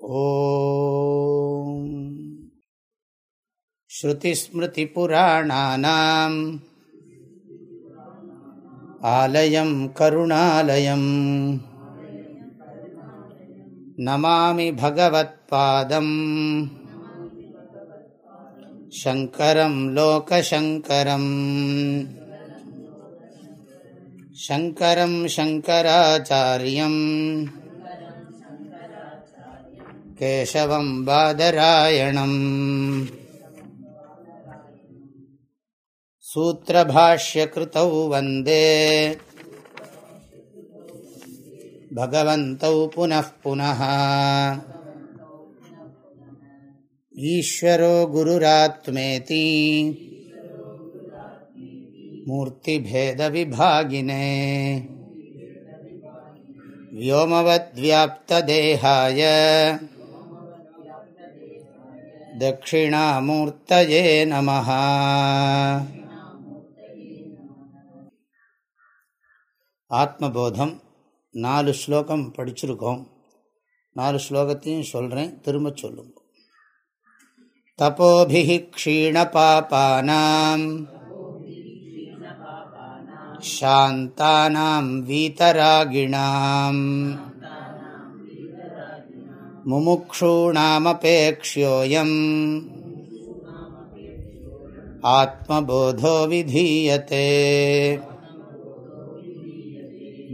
ஓம் ஸ்ருதிஸ்மிருதிபுராணானாம் ஆலயம் கருணாலயம் நமாமி பகவத்பாதம் சங்கரம் லோகசங்கரம் சங்கரம் சங்கராச்சாரியம் केशवं बादरायणम् सूत्रभाष्यकृतौ वन्दे भगवन्तौ पुनः पुनः ईश्वरो गुरुरात्मेति मूर्तिभेदविभागिने व्योमवद्व्याप्तदेहाय தட்சிணாமூர்த்தயே நம ஆத்மபோதம் நாலு ஸ்லோகம் படிச்சிருக்கோம் நாலு ஸ்லோகத்தையும் சொல்கிறேன் திரும்ப சொல்லுங்க। தபோபி க்ஷீணபாபானாம் சாந்தானாம் வீதராகிணாம் मुमुक्षूणामपेक्ष्योऽयम् आत्मबोधो विधीयते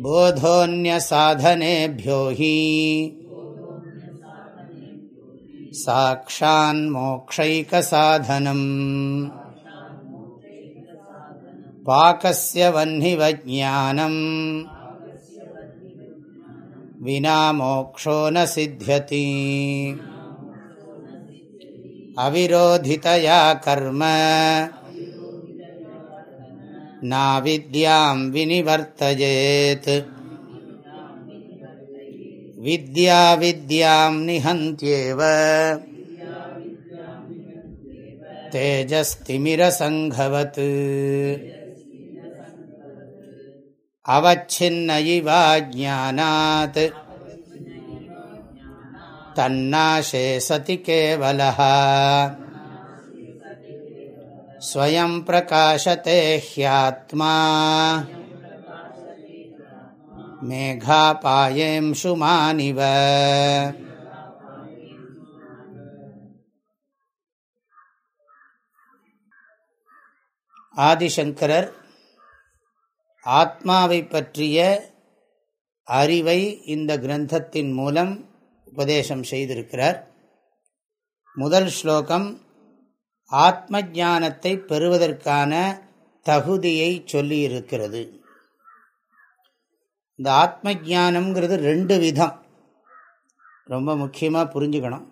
बोधोऽन्यसाधनेभ्यो हि साक्षान्मोक्षैकसाधनम् पाकस्य वह्निवज्ञानम् विना मोक्षो न सिद्ध्यति। अविरोधितया कर्म। नाविद्यां विनिवर्तयेत्। विद्या विद्यां निहन्त्येव। तेजस्तिमिरसङ्घवत्। அவச்சின்ன ஜானாத் தன்னாசே சதி கேவலः ஸ்வயம் பிரகாசத்தே ஹ்யாத்மா. மேகாபாயேம்ஷுமானிவ ஆதிசங்கரர் ஆத்மாவை பற்றிய அறிவை இந்த கிரந்தத்தின் மூலம் உபதேசம் செய்திருக்கிறார். முதல் ஸ்லோகம் ஆத்ம ஜானத்தை பெறுவதற்கான தகுதியை சொல்லியிருக்கிறது. இந்த ஆத்ம ஜானம்ங்கிறது ரெண்டு விதம். ரொம்ப முக்கியமாக புரிஞ்சுக்கணும்.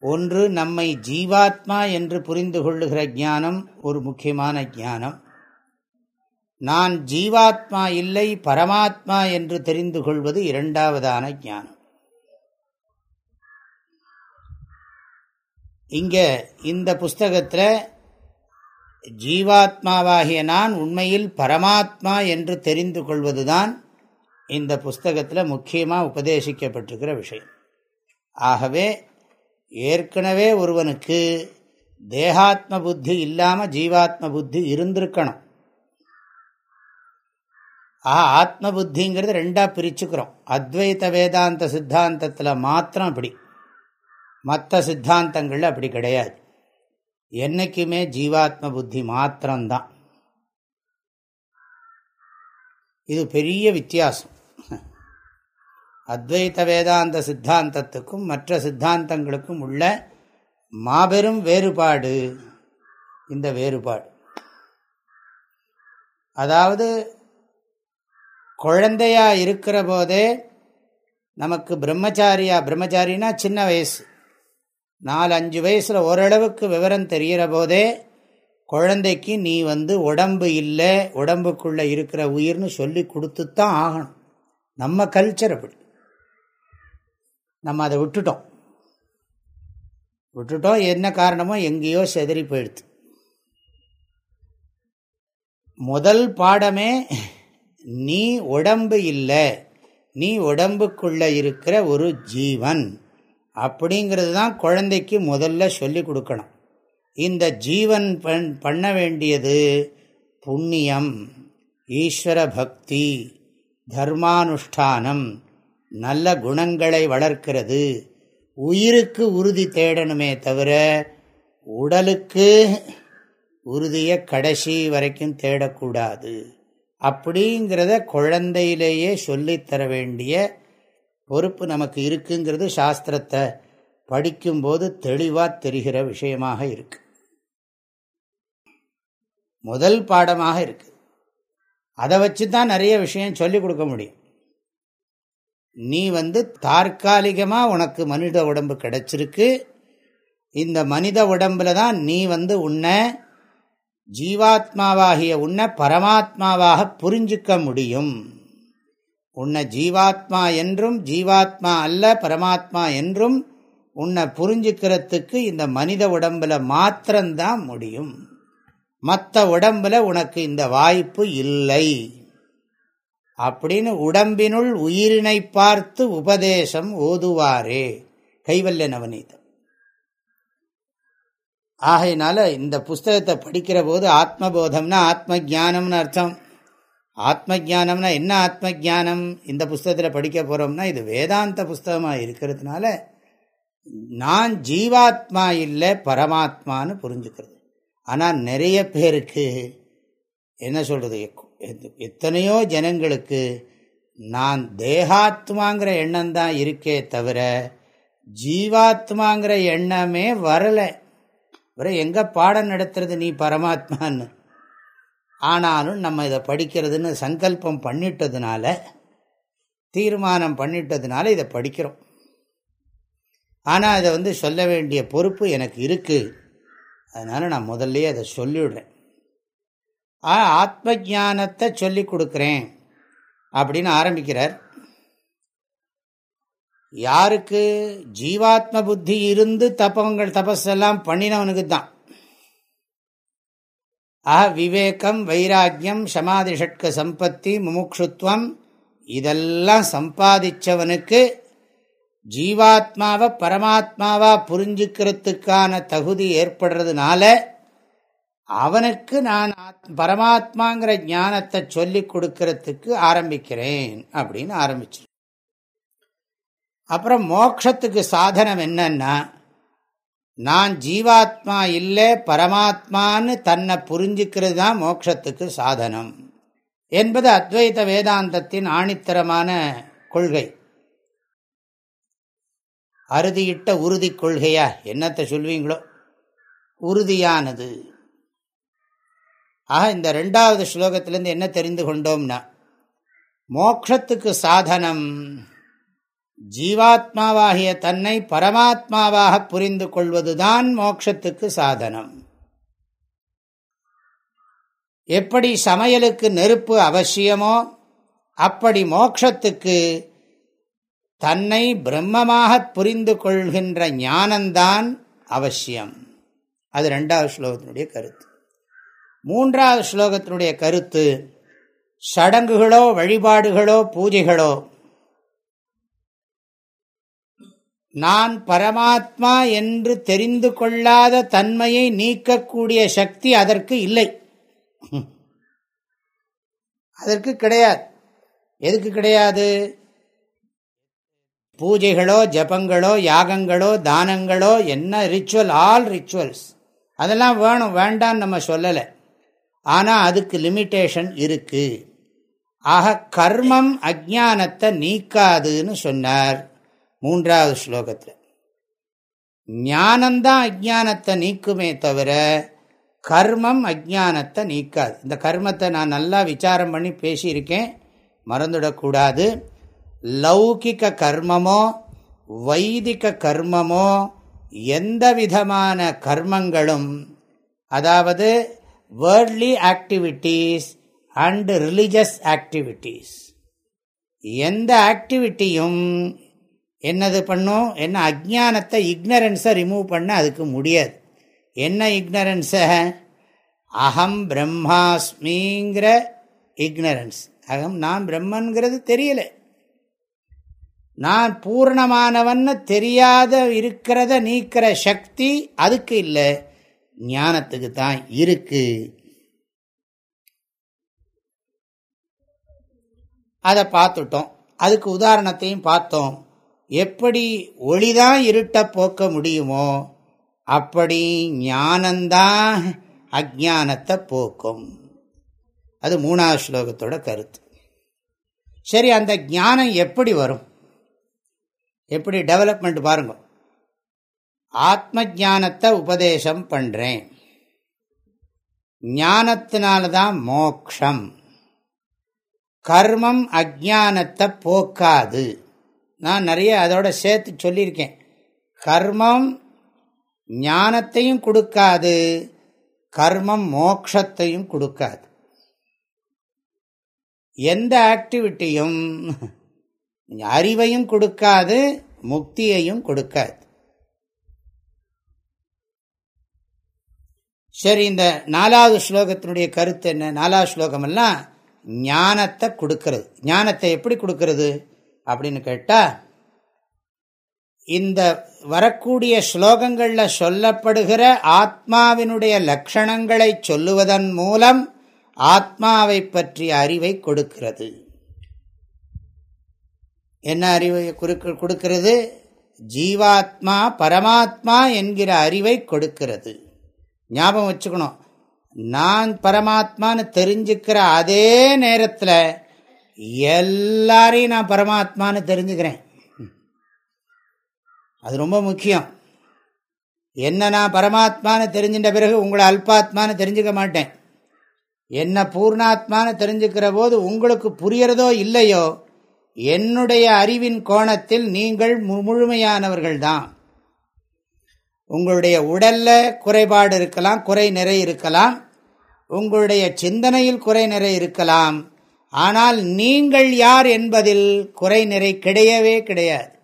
ஒன்று நம்மை ஜீவாத்மா என்று புரிந்து கொள்ளுகிற ஞானம் ஒரு முக்கியமான ஞானம். நான் ஜீவாத்மா இல்லை பரமாத்மா என்று தெரிந்து கொள்வது இரண்டாவதான ஞானம். இங்க இந்த புஸ்தகத்தில் ஜீவாத்மாவாகிய நான் உண்மையில் பரமாத்மா என்று தெரிந்து கொள்வதுதான் இந்த புஸ்தகத்தில் முக்கியமாக உபதேசிக்கப்பட்டிருக்கிற விஷயம். ஆகவே ஏற்கனவே ஒருவனுக்கு தேகாத்ம புத்தி இல்லாமல் ஜீவாத்ம புத்தி இருந்திருக்கணும். ஆஹா ஆத்ம புத்திங்கிறது ரெண்டாக பிரிச்சுக்கிறோம். அத்வைத வேதாந்த சித்தாந்தத்தில் மாத்திரம் அப்படி. மற்ற சித்தாந்தங்களில் அப்படி கிடையாது. என்னைக்குமே ஜீவாத்ம புத்தி மாத்திரம்தான். இது பெரிய வித்தியாசம். அத்வைத வேதாந்த சித்தாந்தத்துக்கும் மற்ற சித்தாந்தங்களுக்கும் உள்ள மாபெரும் வேறுபாடு. இந்த வேறுபாடு. அதாவது குழந்தையா இருக்கிற போதே நமக்கு பிரம்மச்சாரியா பிரம்மச்சாரினா சின்ன வயசு. நாலு அஞ்சு வயசில் ஓரளவுக்கு விவரம் தெரிகிற போதே குழந்தைக்கு நீ வந்து உடம்பு இல்லை உடம்புக்குள்ளே இருக்கிற உயிர்னு சொல்லி கொடுத்து தான் ஆகணும். நம்ம கல்ச்சர் அப்படி. நம்ம அதை விட்டுட்டோம். விட்டுட்டோம் என்ன காரணமோ எங்கேயோ செதறி போயிடுது. முதல் பாடமே நீ உடம்பு இல்லை. நீ உடம்புக்குள்ளே இருக்கிற ஒரு ஜீவன். அப்படிங்கிறது தான் குழந்தைக்கு முதல்ல சொல்லி கொடுக்கணும். இந்த ஜீவன் பண் பண்ண வேண்டியது புண்ணியம் ஈஸ்வர பக்தி தர்மானுஷ்டானம் நல்ல குணங்களை வளர்க்கிறது. உயிருக்கு உறுதி தேடணுமே தவிர உடலுக்கு உறுதியை கடைசி வரைக்கும் தேடக்கூடாது. அப்படிங்கிறத குழந்தையிலேயே சொல்லித்தர வேண்டிய பொறுப்பு நமக்கு இருக்குங்கிறது சாஸ்திரத்தை படிக்கும்போது தெளிவாக தெரிகிற விஷயமாக இருக்கு. முதல் பாடமாக இருக்கு. அதை வச்சு தான் நிறைய விஷயம் சொல்லிக் கொடுக்க முடியும். நீ வந்து தற்காலிகமாக உனக்கு மனித உடம்பு கிடைச்சிருக்கு. இந்த மனித உடம்புல தான் நீ வந்து உன்னை ஜீவாத்மாவாகிய உன்னை பரமாத்மாவாக புரிஞ்சிக்க முடியும். உன்னை ஜீவாத்மா என்றும் ஜீவாத்மா அல்ல பரமாத்மா என்றும் உன்னை புரிஞ்சுக்கிறதுக்கு இந்த மனித உடம்புல மாத்திரம்தான் முடியும். மற்ற உடம்புல உனக்கு இந்த வாய்ப்பு இல்லை. அப்படின்னு உடம்பினுள் உயிரினை பார்த்து உபதேசம் ஓதுவாரே. கைவல்ய நவநீதம். ஆகையினால இந்த புஸ்தகத்தை படிக்கிற போது ஆத்மபோதம்னா ஆத்ம ஜானம்னு அர்த்தம். ஆத்ம ஜானம்னா என்ன ஆத்ம ஜானம் இந்த புஸ்தகத்தில் படிக்க போகிறோம்னா இது வேதாந்த புஸ்தகமாக இருக்கிறதுனால நான் ஜீவாத்மா இல்லை பரமாத்மான்னு புரிஞ்சுக்கிறது. ஆனால் நிறைய பேருக்கு என்ன சொல்கிறது எத்தனையோ ஜனங்களுக்கு நான் தேகாத்மாங்கிற எண்ணம் தான் இருக்கே தவிர ஜீவாத்மாங்கிற எண்ணமே வரலை. அப்புறம் எங்கே பாடம் நடத்துறது நீ பரமாத்மான்னு. ஆனாலும் நம்ம இதை படிக்கிறதுன்னு சங்கல்பம் பண்ணிட்டதுனால தீர்மானம் பண்ணிட்டதுனால இதை படிக்கிறோம். ஆனால் அதை வந்து சொல்ல வேண்டிய பொறுப்பு எனக்கு இருக்குது அதனால் நான் முதல்லையே அதை சொல்லிவிடுறேன் ஆத்ம ஜானத்தை சொல்லி கொடுக்குறேன். அப்படின்னு ஆரம்பிக்கிறார். யாருக்கு? ஜீவாத்ம புத்தி இருந்து தப்பங்கள் தபஸெல்லாம் பண்ணினவனுக்கு தான். ஆஹ விவேகம் வைராக்கியம் சமாதிஷட்க சம்பத்தி முமுக்ஷுத்வம் இதெல்லாம் சம்பாதிச்சவனுக்கு ஜீவாத்மாவை பரமாத்மாவா புரிஞ்சுக்கிறதுக்கான தகுதி ஏற்படுறதுனால அவனுக்கு நான் பரமாத்மாங்கிற ஞானத்தை சொல்லி கொடுக்கறதுக்கு ஆரம்பிக்கிறேன் அப்படின்னு ஆரம்பிச்சு அப்புறம் மோக்ஷத்துக்கு சாதனம் என்னன்னா நான் ஜீவாத்மா இல்லை பரமாத்மான்னு தன்னை புரிஞ்சுக்கிறது தான் மோட்சத்துக்கு சாதனம். என்பது அத்வைத வேதாந்தத்தின் ஆணித்தரமான கொள்கை. அறுதியிட்ட உறுதி கொள்கையா? என்னத்தை சொல்வீங்களோ? உறுதியானது. ஆக இந்த ரெண்டாவது ஸ்லோகத்திலேருந்து என்ன தெரிந்து கொண்டோம்னா மோக்ஷத்துக்கு சாதனம் ஜீவாத்மாவாகிய தன்னை பரமாத்மாவாக புரிந்து கொள்வதுதான் மோட்சத்துக்கு சாதனம். எப்படி சமையலுக்கு நெருப்பு அவசியமோ அப்படி மோக்ஷத்துக்கு தன்னை பிரம்மமாக புரிந்து கொள்கின்ற ஞானந்தான் அவசியம். அது ரெண்டாவது ஸ்லோகத்தினுடைய கருத்து. மூன்றாவது ஸ்லோகத்தினுடைய கருத்து சடங்குகளோ வழிபாடுகளோ பூஜைகளோ நான் பரமாத்மா என்று தெரிந்து கொள்ளாத தன்மையை நீக்கக்கூடிய சக்தி அதற்கு இல்லை. அதற்கு கிடையாது. எதுக்கு கிடையாது? பூஜைகளோ ஜபங்களோ யாகங்களோ தானங்களோ என்ன ரிச்சுவல் ஆல் ரிச்சுவல்ஸ் அதெல்லாம் வேணும் வேண்டான்னு நம்ம சொல்லலை. ஆனால் அதுக்கு லிமிட்டேஷன் இருக்குது ஆக கர்மம் அஜானத்தை நீக்காதுன்னு சொன்னார். மூன்றாவது ஸ்லோகத்தில். ஞானந்தான் அஜானத்தை நீக்குமே தவிர கர்மம் அஜானத்தை நீக்காது. இந்த கர்மத்தை நான் நல்லா விசாரம் பண்ணி பேசியிருக்கேன். மறந்துடக்கூடாது. லௌகிக்க கர்மமோ வைதிக கர்மமோ எந்த விதமான கர்மங்களும் அதாவது worldly activities and religious activities எந்த ஆக்டிவிட்டியும் என்னது பண்ணும்? என்ன அஜானத்தை இக்னரன்ஸை ரிமூவ் பண்ண அதுக்கு முடியாது. என்ன இக்னரன்ஸை அகம் பிரம்மாஸ்மிங்கிற இக்னரன்ஸ் அகம் நான் பிரம்மன்கிறது தெரியல. நான் பூர்ணமானவன்னு தெரியாத இருக்கிறத நீக்கிற சக்தி அதுக்கு இல்லை. ஞானத்துக்கு தான் இருக்கு. அதை பார்த்துட்டோம். அதுக்கு உதாரணத்தையும் பார்த்தோம். எப்படி ஒளிதான் இருட்ட போக்க முடியுமோ அப்படி ஞானந்தான் அஜானத்தை போக்கும். அது மூணாவது ஸ்லோகத்தோட கருத்து. சரி அந்த ஞானம் எப்படி வரும்? எப்படி டெவலப்மெண்ட் பாருங்க. ஆத்ம ஜானத்தை உபதேசம் பண்ணுறேன் ஞானத்தினால்தான் மோக்ஷம். கர்மம் அஜானத்தை போக்காது. நான் நிறைய அதோட சேர்த்து சொல்லியிருக்கேன். கர்மம் ஞானத்தையும் கொடுக்காது கர்மம் மோக்ஷத்தையும் கொடுக்காது. எந்த ஆக்டிவிட்டியும் அறிவையும் கொடுக்காது முக்தியையும் கொடுக்காது. சரி இந்த நாலாவது ஸ்லோகத்தினுடைய கருத்து என்ன? நாலாவது ஸ்லோகமெல்லாம் ஞானத்தை கொடுக்கறது. ஞானத்தை எப்படி கொடுக்கறது? அப்படின்னு கேட்டால் இந்த வரக்கூடிய ஸ்லோகங்களில் சொல்லப்படுகிற ஆத்மாவினுடைய லட்சணங்களை சொல்லுவதன் மூலம் ஆத்மாவை பற்றிய அறிவை கொடுக்கிறது. என்ன அறிவை கொடுக்கிறது? ஜீவாத்மா பரமாத்மா என்கிற அறிவை கொடுக்கிறது. ஞாபகம் வச்சுக்கணும். நான் பரமாத்மான்னு தெரிஞ்சுக்கிற அதே நேரத்தில் எல்லாரையும் நான் பரமாத்மான்னு தெரிஞ்சுக்கிறேன். அது ரொம்ப முக்கியம். என்ன நான் பரமாத்மான்னு தெரிஞ்சின்ற பிறகு உங்களை அல்பாத்மான்னு தெரிஞ்சுக்க மாட்டேன். என்ன பூர்ணாத்மான்னு தெரிஞ்சுக்கிற போது உங்களுக்கு புரியறதோ இல்லையோ என்னுடைய அறிவின் கோணத்தில் நீங்கள் முழுமையானவர்கள் தான். உங்களுடைய உடல்ல குறைபாடு இருக்கலாம் குறை நிறை இருக்கலாம். உங்களுடைய சிந்தனையில் குறை நிறை இருக்கலாம். ஆனால் நீங்கள் யார் என்பதில் குறை நிறை கிடையவே கிடையாது.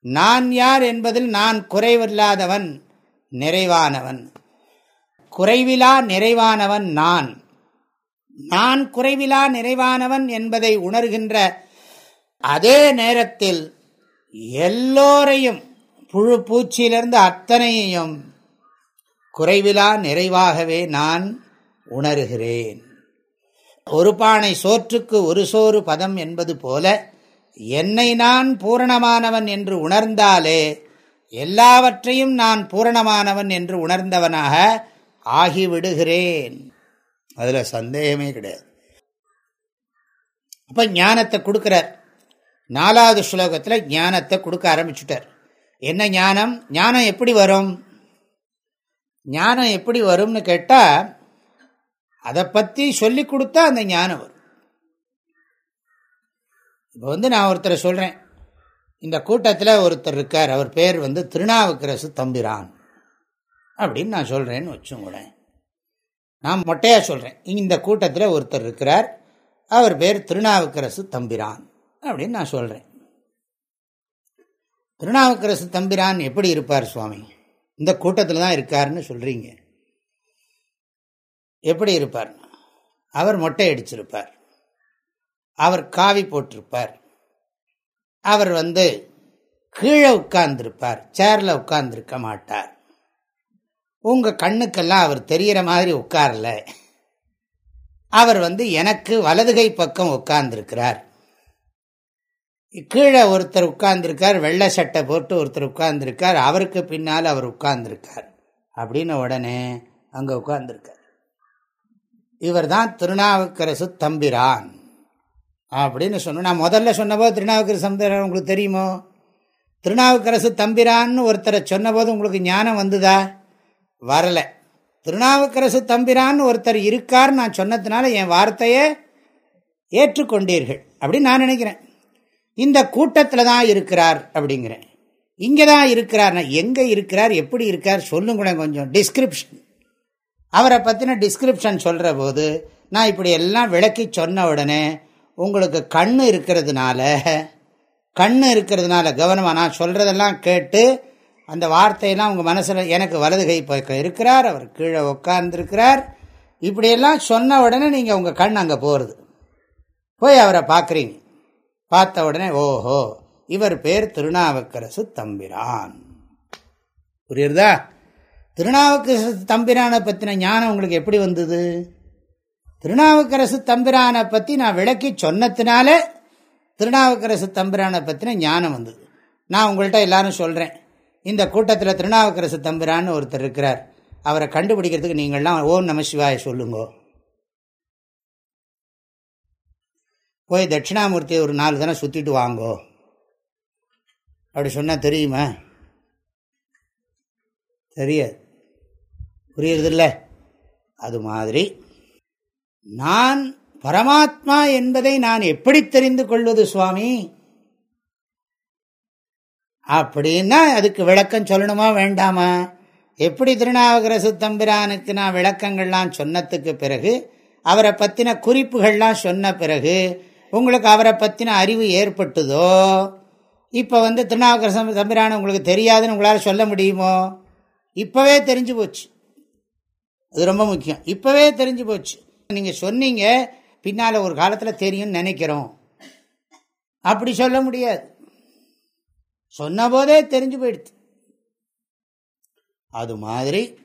நான் யார் என்பதில் நான் குறைவில்லாதவன் நிறைவானவன். குறைவிலா நிறைவானவன் நான். நான் குறைவிலா நிறைவானவன் என்பதை உணர்கின்ற அதே நேரத்தில் எல்லோரையும் புழு பூச்சியிலிருந்து அத்தனையையும் குறைவிலா நிறைவாகவே நான் உணர்கிறேன். ஒரு பானை சோற்றுக்கு ஒரு சோறு பதம் என்பது போல என்னை நான் பூரணமானவன் என்று உணர்ந்தாலே எல்லாவற்றையும் நான் பூரணமானவன் என்று உணர்ந்தவனாக ஆகிவிடுகிறேன். அதில் சந்தேகமே கிடையாது. அப்போ ஞானத்தை கொடுக்குறார். நாலாவது ஸ்லோகத்தில் ஞானத்தை கொடுக்க ஆரம்பிச்சுட்டார். என்ன ஞானம்? ஞானம் எப்படி வரும்? ஞானம் எப்படி வரும்னு கேட்டால் அதை பற்றி சொல்லி கொடுத்தா அந்த ஞானம் வரும். இப்போ வந்து நான் ஒருத்தரை சொல்கிறேன் இந்த கூட்டத்தில் ஒருத்தர் இருக்கார். அவர் பேர் வந்து திருநாவுக்கரசு தம்பிரான் அப்படின்னு நான் சொல்கிறேன்னு வச்சுங்களேன் நான் மொட்டையாக சொல்கிறேன் இந்த கூட்டத்தில் ஒருத்தர் இருக்கிறார். அவர் பேர் திருநாவுக்கரசு தம்பிரான் அப்படின்னு நான் சொல்கிறேன் திருநாவுக்கரசு தம்பிரான் எப்படி இருப்பார் சுவாமி? இந்த கூட்டத்தில் தான் இருக்காருன்னு சொல்கிறீங்க எப்படி இருப்பார்? அவர் மொட்டை அடிச்சிருப்பார். அவர் காவி போட்டிருப்பார். அவர் வந்து கீழே உட்கார்ந்துருப்பார். சேரில் உட்கார்ந்துருக்க மாட்டார். உங்கள் கண்ணுக்கெல்லாம் அவர் தெரிகிற மாதிரி உட்காரல. அவர் வந்து எனக்கு வலதுகை பக்கம் உட்கார்ந்துருக்கிறார். கீழே ஒருத்தர் உட்கார்ந்துருக்கார் வெள்ளை சட்டை போட்டு ஒருத்தர் உட்கார்ந்துருக்கார் அவருக்கு பின்னால் அவர் உட்கார்ந்துருக்கார். அப்படின்னு உடனே அங்கே உட்கார்ந்துருக்கார். இவர் தான் திருநாவுக்கரசு தம்பிரான். அப்படின்னு சொன்ன நான் முதல்ல சொன்னபோது திருநாவுக்கரசு தம்பிரான் உங்களுக்கு தெரியுமோ? திருநாவுக்கரசு தம்பிரான்னு ஒருத்தரை சொன்னபோது உங்களுக்கு ஞானம் வந்துதா? வரலை. திருநாவுக்கரசு தம்பிரான்னு ஒருத்தர் இருக்கார்னு நான் சொன்னதுனால என் வார்த்தையை ஏற்றுக்கொண்டீர்கள் அப்படின்னு நான் நினைக்கிறேன். இந்த கூட்டத்தில் தான் இருக்கிறார் அப்படிங்கிறேன். இங்கே தான் இருக்கிறார் எங்கே இருக்கிறார்? எப்படி இருக்கார் சொல்லுங்க கொஞ்சம். டிஸ்கிரிப்ஷன் அவரை பற்றின டிஸ்கிரிப்ஷன் சொல்கிற போது நான் இப்படி எல்லாம் விளக்கி சொன்ன உடனே உங்களுக்கு கண் இருக்கிறதுனால கண் இருக்கிறதுனால கவனமாக நான் சொல்கிறதெல்லாம் கேட்டு அந்த வார்த்தையெல்லாம் உங்கள் மனசில் எனக்கு வலது கை பக்கம் இருக்கிறார் அவர் கீழே உட்கார்ந்துருக்கிறார். இப்படியெல்லாம் சொன்ன உடனே நீங்கள் உங்கள் கண் அங்கே போகிறது போய் அவரை பார்க்குறீங்க. பார்த்த உடனே ஓஹோ இவர் பேர் திருநாவுக்கரசு தம்பிரான். புரியுறதா? திருநாவுக்கரசு தம்பிரானை பற்றின ஞானம் உங்களுக்கு எப்படி வந்தது? திருநாவுக்கரசு தம்பிரானை பற்றி நான் விளக்கி சொன்னதுனால திருநாவுக்கரசு தம்பிரானை பற்றின ஞானம் வந்தது. நான் உங்கள்கிட்ட எல்லாரும் சொல்கிறேன் இந்த கூட்டத்தில் திருநாவுக்கரசு தம்பிரான்னு ஒருத்தர் இருக்கிறார். அவரை கண்டுபிடிக்கிறதுக்கு நீங்கள்லாம் ஓம் நம சிவாய சொல்லுங்கோ. போய் தட்சிணாமூர்த்தியை ஒரு நாலு தானே சுற்றிட்டு வாங்கோ. அப்படி சொன்னால் தெரியுமா? தெரியாது. புரியுறதில்ல? அது மாதிரி நான் பரமாத்மா என்பதை நான் எப்படி தெரிந்து கொள்வது சுவாமி? அப்படின்னா அதுக்கு விளக்கம் சொல்லணுமா வேண்டாமா? எப்படி திருநாவுக்கரசு தம்பிரானுக்கு நான் விளக்கங்கள்லாம் சொன்னதுக்கு பிறகு அவரை பற்றின குறிப்புகள்லாம் சொன்ன பிறகு உங்களுக்கு அவரை பற்றின அறிவு ஏற்பட்டுதோ? இப்போ வந்து திருநாவுக்கரசு தம்பிரான் உங்களுக்கு தெரியாதுன்னு உங்களால் சொல்ல முடியுமோ? இப்போவே தெரிஞ்சு போச்சு. அது ரொம்ப முக்கியம். இப்போவே தெரிஞ்சு போச்சு. நீங்கள் சொன்னீங்க பின்னால் ஒரு காலத்தில் தெரியும்னு நினைக்கிறோம். அப்படி சொல்ல முடியாது. சொன்ன போதே தெரிஞ்சு போயிடுது. அது மாதிரி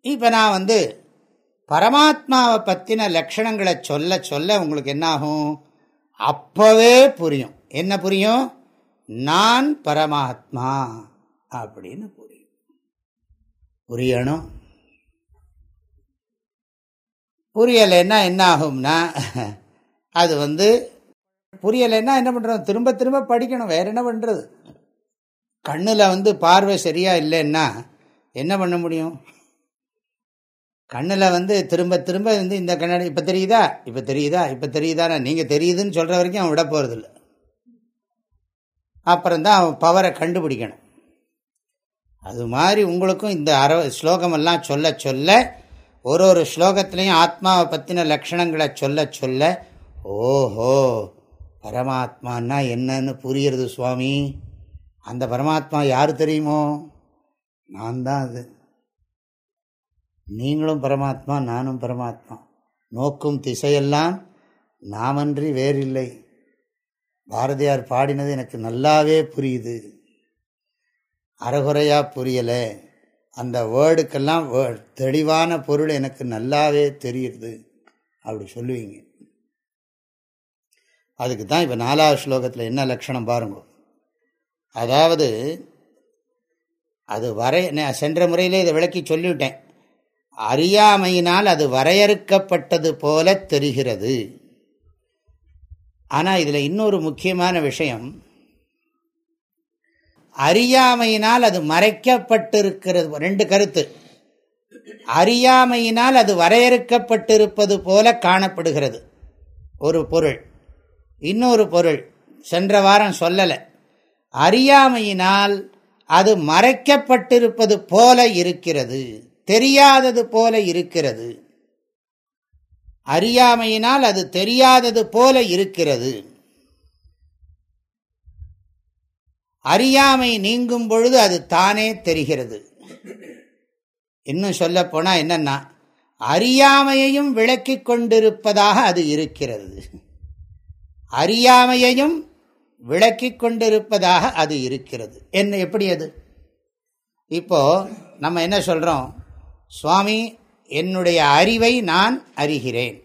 இப்போ நான் வந்து பரமாத்மாவை பற்றின லட்சணங்களை சொல்ல சொல்ல உங்களுக்கு என்னாகும்? அப்பவே புரியும். என்ன புரியும்? நான் பரமாத்மா அப்படின்னு புரியணும். புரியலைன்னா என்ன ஆகும்னா அது வந்து புரியலைன்னா என்ன பண்ணுறோம் திரும்ப திரும்ப படிக்கணும். வேற என்ன பண்ணுறது கண்ணில் வந்து பார்வை சரியாக இல்லைன்னா என்ன பண்ண முடியும்? கண்ணில் வந்து திரும்ப திரும்ப வந்து இந்த கண்ணாடி இப்போ தெரியுதா? இப்போ தெரியுதா? இப்போ தெரியுதானா? நீங்கள் தெரியுதுன்னு சொல்கிற வரைக்கும் அவன் விட போகிறதில்ல அப்புறம்தான் அவன் பவரை கண்டுபிடிக்கணும். அது மாதிரி உங்களுக்கும் இந்த அற ஸ்லோகமெல்லாம் சொல்ல சொல்ல ஒரு ஒரு ஸ்லோகத்திலையும் ஆத்மாவை பற்றின லக்ஷணங்களை சொல்ல சொல்ல ஓஹோ பரமாத்மான்னா என்னன்னு புரியுறது சுவாமி. அந்த பரமாத்மா யார் தெரியுமோ? நான் தான் அது. நீங்களும் பரமாத்மா நானும் பரமாத்மா. நோக்கும் திசையெல்லாம் நாமன்றி வேறில்லை. பாரதியார் பாடினது எனக்கு நல்லாவே புரியுது. அறகுறையாக புரியலை. அந்த வேர்டுக்கெல்லாம் தெளிவான பொருள் எனக்கு நல்லாவே தெரியுது. அப்படி சொல்லுவீங்க. அதுக்கு தான் இப்போ நாலாவது ஸ்லோகத்தில் என்ன லட்சணம் பாருங்க. அதாவது அது வரை சென்ற முறையிலே இதை விளக்கி சொல்லிவிட்டேன். அறியாமையினால் அது வரையறுக்கப்பட்டது போல தெரிகிறது. ஆனால் இதில் இன்னொரு முக்கியமான விஷயம் அறியாமையினால் அது மறைக்கப்பட்டிருக்கிறது. ரெண்டு கருத்து. அறியாமையினால் அது வரையறுக்கப்பட்டிருப்பது போல காணப்படுகிறது. ஒரு பொருள். இன்னொரு பொருள். சென்ற வாரம் சொல்லலை. அறியாமையினால் அது மறைக்கப்பட்டிருப்பது போல இருக்கிறது. தெரியாதது போல இருக்கிறது. அறியாமையினால் அது தெரியாதது போல இருக்கிறது. அறியாமை நீங்கும் பொழுது அது தானே தெரிகிறது. இன்னும் சொல்ல என்னென்னா என்னன்னா அறியாமையையும் விளக்கி கொண்டிருப்பதாக அது இருக்கிறது. அறியாமையையும் விளக்கி கொண்டிருப்பதாக அது இருக்கிறது. என்ன எப்படி அது? இப்போ நம்ம என்ன சொல்கிறோம் சுவாமி என்னுடைய அறிவை நான் அறிகிறேன்.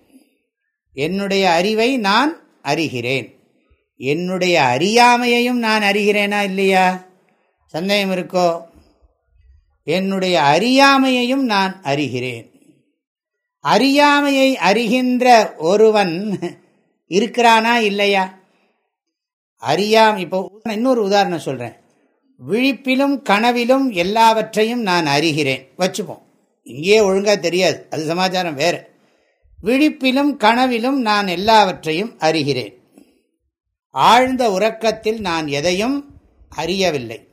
என்னுடைய அறிவை நான் அறிகிறேன். என்னுடைய அறியாமையையும் நான் அறிகிறேனா இல்லையா? சந்தேகம் இருக்கோ? என்னுடைய அறியாமையையும் நான் அறிகிறேன். அறியாமையை அறிகின்ற ஒருவன் இருக்கிறானா இல்லையா? அறியாம் இப்போ இன்னொரு உதாரணம் சொல்கிறேன் விழிப்பிலும் கனவிலும் எல்லாவற்றையும் நான் அறிகிறேன். வச்சுப்போம். இங்கேயே ஒழுங்காக தெரியாது. அது சமாச்சாரம் வேறு. விழிப்பிலும் கனவிலும் நான் எல்லாவற்றையும் அறிகிறேன். ஆழ்ந்த உறக்கத்தில் நான் எதையும் அறியவில்லை.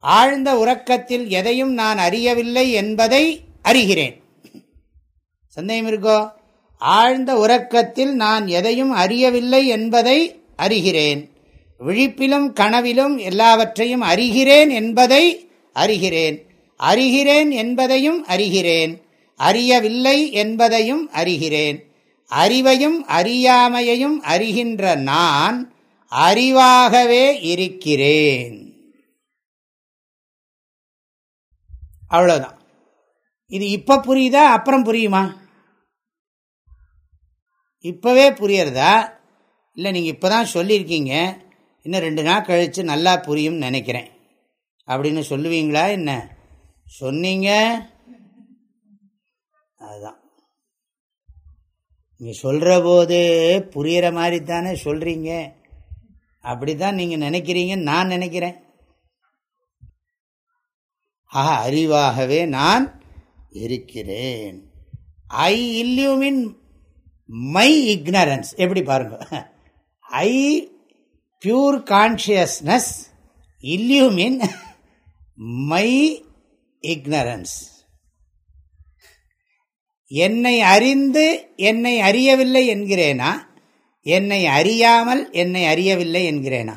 ஆழ்ந்த உறக்கத்தில் எதையும் நான் அறியவில்லை என்பதை அறிகிறேன். சந்தேகம் இருக்கோ? ஆழ்ந்த உறக்கத்தில் நான் எதையும் அறியவில்லை என்பதை அறிகிறேன். விழிப்பிலும் கனவிலும் எல்லாவற்றையும் அறிகிறேன் என்பதை அறிகிறேன். அறிகிறேன் என்பதையும் அறிகிறேன். அறியவில்லை என்பதையும் அறிகிறேன். அறிவையும் அறியாமையையும் அறிகின்ற நான் அறிவாகவே இருக்கிறேன். அவ்வளோதான் இது இப்ப புரியுதா? அப்புறம் புரியுமா? இப்பவே புரியறதா? இல்லை நீங்கள் இப்போ தான் சொல்லியிருக்கீங்க. இன்னும் ரெண்டு நாள் கழித்து நல்லா புரியும்னு நினைக்கிறேன். அப்படின்னு சொல்லுவீங்களா என்ன? சொன்னீங்க. அதுதான் நீங்கள் சொல்கிற போது புரிகிற மாதிரி தானே சொல்கிறீங்க அப்படி தான் நீங்கள் நினைக்கிறீங்கன்னு நான் நினைக்கிறேன். ஆஹா அறிவாகவே நான் இருக்கிறேன். ஐ இல்லியூமின் மை இக்னரன்ஸ் எப்படி பாருங்க? I pure consciousness illumine my ignorance என்னை அறிந்து என்னை அறியவில்லை என்கிறேனா? என்னை அறியாமல் என்னை அறியவில்லை என்கிறேனா?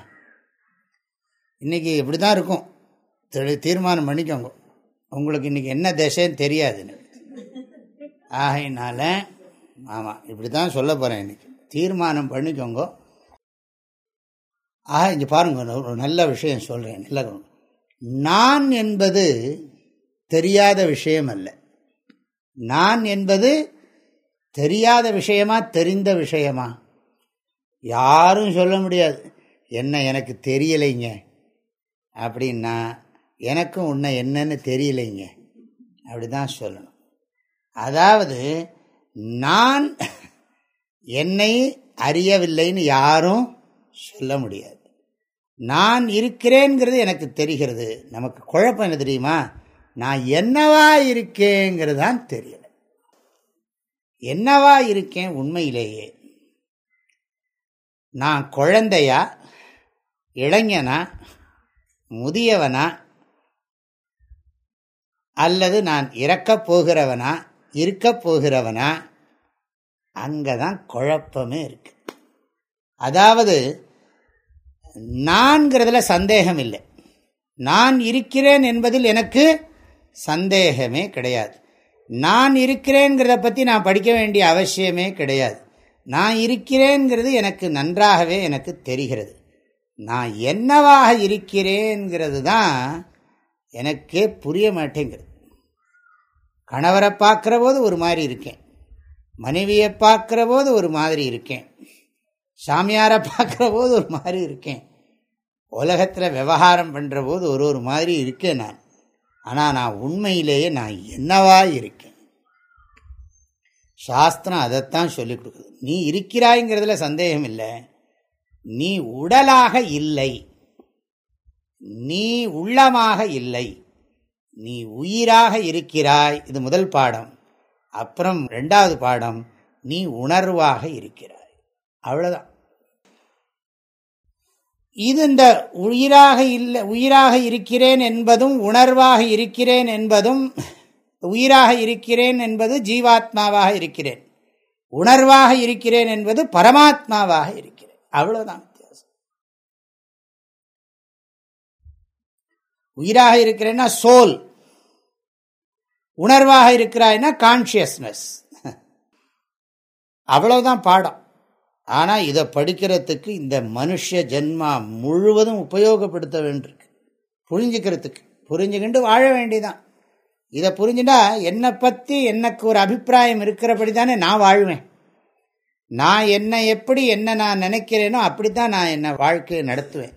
இன்னைக்கு இப்படி தான் இருக்கும் தீர்மானம் பண்ணிக்கோங்க. உங்களுக்கு இன்னைக்கு என்ன திசைன்னு தெரியாதுன்னு. ஆகையினால ஆமாம் இப்படி தான் சொல்ல போகிறேன் இன்னைக்கு. தீர்மானம் பண்ணிக்கோங்க. ஆக இங்கே பாருங்க ஒரு நல்ல விஷயம் சொல்கிறேன் நல்ல நான் என்பது தெரியாத விஷயம் அல்ல. நான் என்பது தெரியாத விஷயமா தெரிந்த விஷயமா? யாரும் சொல்ல முடியாது. என்ன எனக்கு தெரியலைங்க. அப்படின்னா எனக்கும் உன்னை என்னன்னு தெரியலைங்க. அப்படி தான் சொல்லணும். அதாவது நான் என்னை அறியவில்லைன்னு யாரும் சொல்ல முடியாது. நான் இருக்கிறேங்கிறது எனக்கு தெரிகிறது. நமக்கு குழப்பம் என்ன தெரியுமா? நான் என்னவா இருக்கேங்கிறது தான் தெரியல. என்னவா இருக்கேன் உண்மையிலேயே. நான் குழந்தையா இளைஞனா முதியவனா அல்லது நான் இறக்கப் போகிறவனா இருக்கப் போகிறவனா அங்கே தான் குழப்பமே இருக்கு. அதாவது நான்கிறதுல சந்தேகம் இல்லை நான் இருக்கிறேன் என்பதில் எனக்கு சந்தேகமே கிடையாது. நான் இருக்கிறேங்கிறத பற்றி நான் படிக்க வேண்டிய அவசியமே கிடையாது. நான் இருக்கிறேங்கிறது எனக்கு நன்றாகவே எனக்கு தெரிகிறது. நான் என்னவாக இருக்கிறேங்கிறது தான் எனக்கே புரிய மாட்டேங்கிறது. கணவரை பார்க்குற போது ஒரு மாதிரி இருக்கேன். மனைவியை பார்க்குற போது ஒரு மாதிரி இருக்கேன். சாமியாரை பார்க்குற போது ஒரு மாதிரி இருக்கேன். உலகத்தில் விவகாரம் பண்ணுற போது ஒரு ஒரு மாதிரி இருக்கேன் நான். ஆனால் நான் உண்மையிலேயே நான் என்னவா இருக்கேன்? சாஸ்திரம் அதைத்தான் சொல்லிக் கொடுக்குது. நீ இருக்கிறாய்ங்கிறதுல சந்தேகம் இல்லை. நீ உடலாக இல்லை. நீ உள்ளமாக இல்லை. நீ உயிராக இருக்கிறாய். இது முதல் பாடம். அப்புறம் ரெண்டாவது பாடம். நீ உணர்வாக இருக்கிறாய். அவ்வளோதான் இது இந்த உயிராக இல்லை உயிராக இருக்கிறேன் என்பதும் உணர்வாக இருக்கிறேன் என்பதும் உயிராக இருக்கிறேன் என்பது ஜீவாத்மாவாக இருக்கிறேன். உணர்வாக இருக்கிறேன் என்பது பரமாத்மாவாக இருக்கிறேன். அவ்வளவுதான் வித்தியாசம். உயிராக இருக்கிறேன்னா சோல். உணர்வாக இருக்கிறாய்னா கான்சியஸ்னஸ் அவ்வளவுதான் பாடம். ஆனால் இதை படிக்கிறதுக்கு இந்த மனுஷ ஜென்மா முழுவதும் உபயோகப்படுத்த வேண்டியிருக்கு. புரிஞ்சுக்கிறதுக்கு. புரிஞ்சுக்கிண்டு வாழ வேண்டிதான். இதை புரிஞ்சுட்டா என்னை பற்றி எனக்கு ஒரு அபிப்பிராயம் இருக்கிறபடி தானே நான் வாழ்வேன். நான் என்ன எப்படி என்ன நான் நினைக்கிறேனோ அப்படி தான் நான் என்னை வாழ்க்கையை நடத்துவேன்.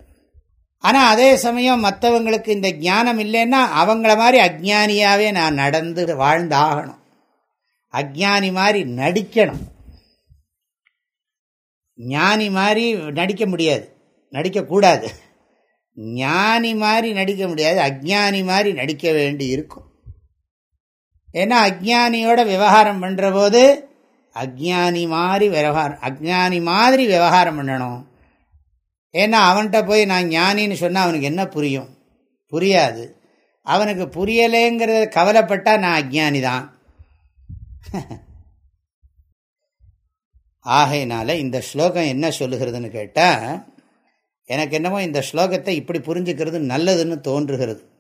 ஆனால் அதே சமயம் மற்றவங்களுக்கு இந்த ஞானம் இல்லைன்னா அவங்கள மாதிரி அஜ்ஞானியாகவே நான் நடந்து வாழ்ந்தாகணும். அஜ்ஞானி மாதிரி நடிக்கணும். ஞானி மாதிரி நடிக்க முடியாது. நடிக்கக்கூடாது ஞானி மாதிரி நடிக்க முடியாது. அஜ்ஞானி மாதிரி நடிக்க வேண்டி இருக்கும் ஏன்னா அஜ்ஞானியோட விவகாரம் பண்ணுற போது அஜ்ஞானி மாதிரி விவகாரம் அஜ்ஞானி மாதிரி விவகாரம் பண்ணணும். ஏன்னா அவன்கிட்ட போய் நான் ஞானின்னு சொன்னால் அவனுக்கு என்ன புரியும்? புரியாது. அவனுக்கு புரியலேங்கிறத கவலைப்பட்டால் நான் அஜ்ஞானி தான். ஆகையினால இந்த ஸ்லோகம் என்ன சொல்லுகிறதுன்னு கேட்டால் எனக்கு என்னமோ இந்த ஸ்லோகத்தை இப்படி புரிஞ்சுக்கிறது நல்லதுன்னு தோன்றுகிறது.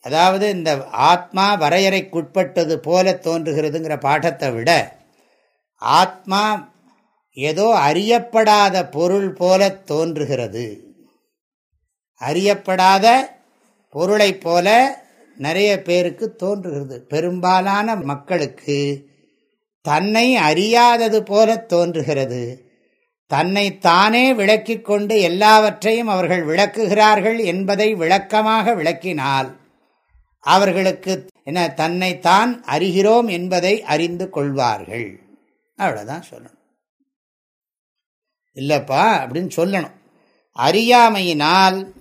அதாவது இந்த ஆத்மா வரையறைக்குட்பட்டது போல தோன்றுகிறதுங்கிற பாடத்தை விட ஆத்மா ஏதோ அறியப்படாத பொருள் போல தோன்றுகிறது. அறியப்படாத பொருளை போல நிறைய பேருக்கு தோன்றுகிறது. பெரும்பாலான மக்களுக்கு தன்னை அறியாதது போல தோன்றுகிறது. தன்னை தானே விளக்கிக் கொண்டு எல்லாவற்றையும் அவர்கள் விளக்குகிறார்கள் என்பதை விளக்கமாக விளக்கினால் அவர்களுக்கு என்ன தன்னைத்தான் அறிகிறோம் என்பதை அறிந்து கொள்வார்கள். அவ்வளோதான் சொல்லணும். இல்லைப்பா அப்படின்னு சொல்லணும். அறியாமையினால்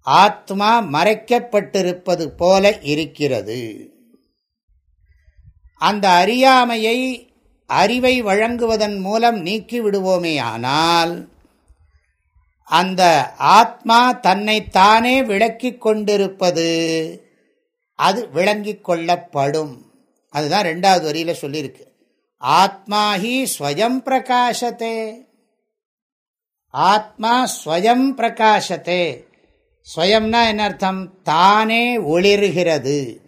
ஆத்மா மறைக்கப்பட்டிருப்பது போல இருக்கிறது. அந்த அறியாமையை அறிவை வழங்குவதன் மூலம் நீக்கிவிடுவோமே ஆனால் அந்த ஆத்மா தன்னைத்தானே விளக்கிக் கொண்டிருப்பது அது விளங்கி கொள்ளப்படும். அதுதான் ரெண்டாவது வரியில சொல்லியிருக்கு. ஆத்மா ஹி ஸ்வயம் பிரகாசத்தே ஆத்மா ஸ்வயம் பிரகாசத்தே ஸ்வயம்னா என்ன அர்த்தம்? தானே ஒளிர்கிறது.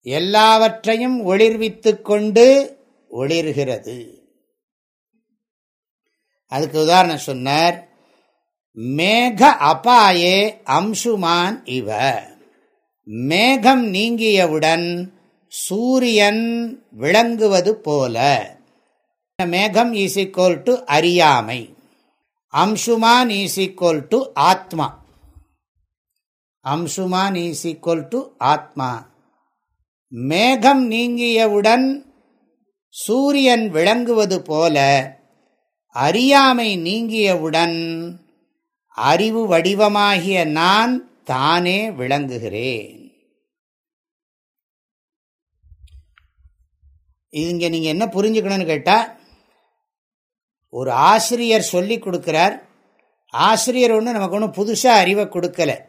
எல்லாவற்றையும் ஒளிர்வித்து கொண்டு ஒளிர்கிறது. அதுக்கு உதாரணம் சொன்னார் மேக அபாயே அம்சுமான் இவ. மேகம் நீங்கியவுடன் சூரியன் விளங்குவது போல. மேகம் ஈஸ் ஈக்குவல் டு அறியாமை. அம்சுமான் ஈஸ் ஈக்குவல் டு ஆத்மா. அம்சுமான் ஈஸ் ஈக்குவல் டு ஆத்மா. மேகம் நீங்கியவுடன் சூரியன் விளங்குவது போல அறியாமை நீங்கியவுடன் அறிவு வடிவமாகிய நான் தானே விளங்குகிறேன். இங்க நீங்க என்ன புரிஞ்சுக்கணும்னு கேட்டா ஒரு ஆசிரியர் சொல்லி கொடுக்கிறார். ஆசிரியர் ஒன்று நமக்கு ஒன்றும் புதுசாக அறிவை கொடுக்கல.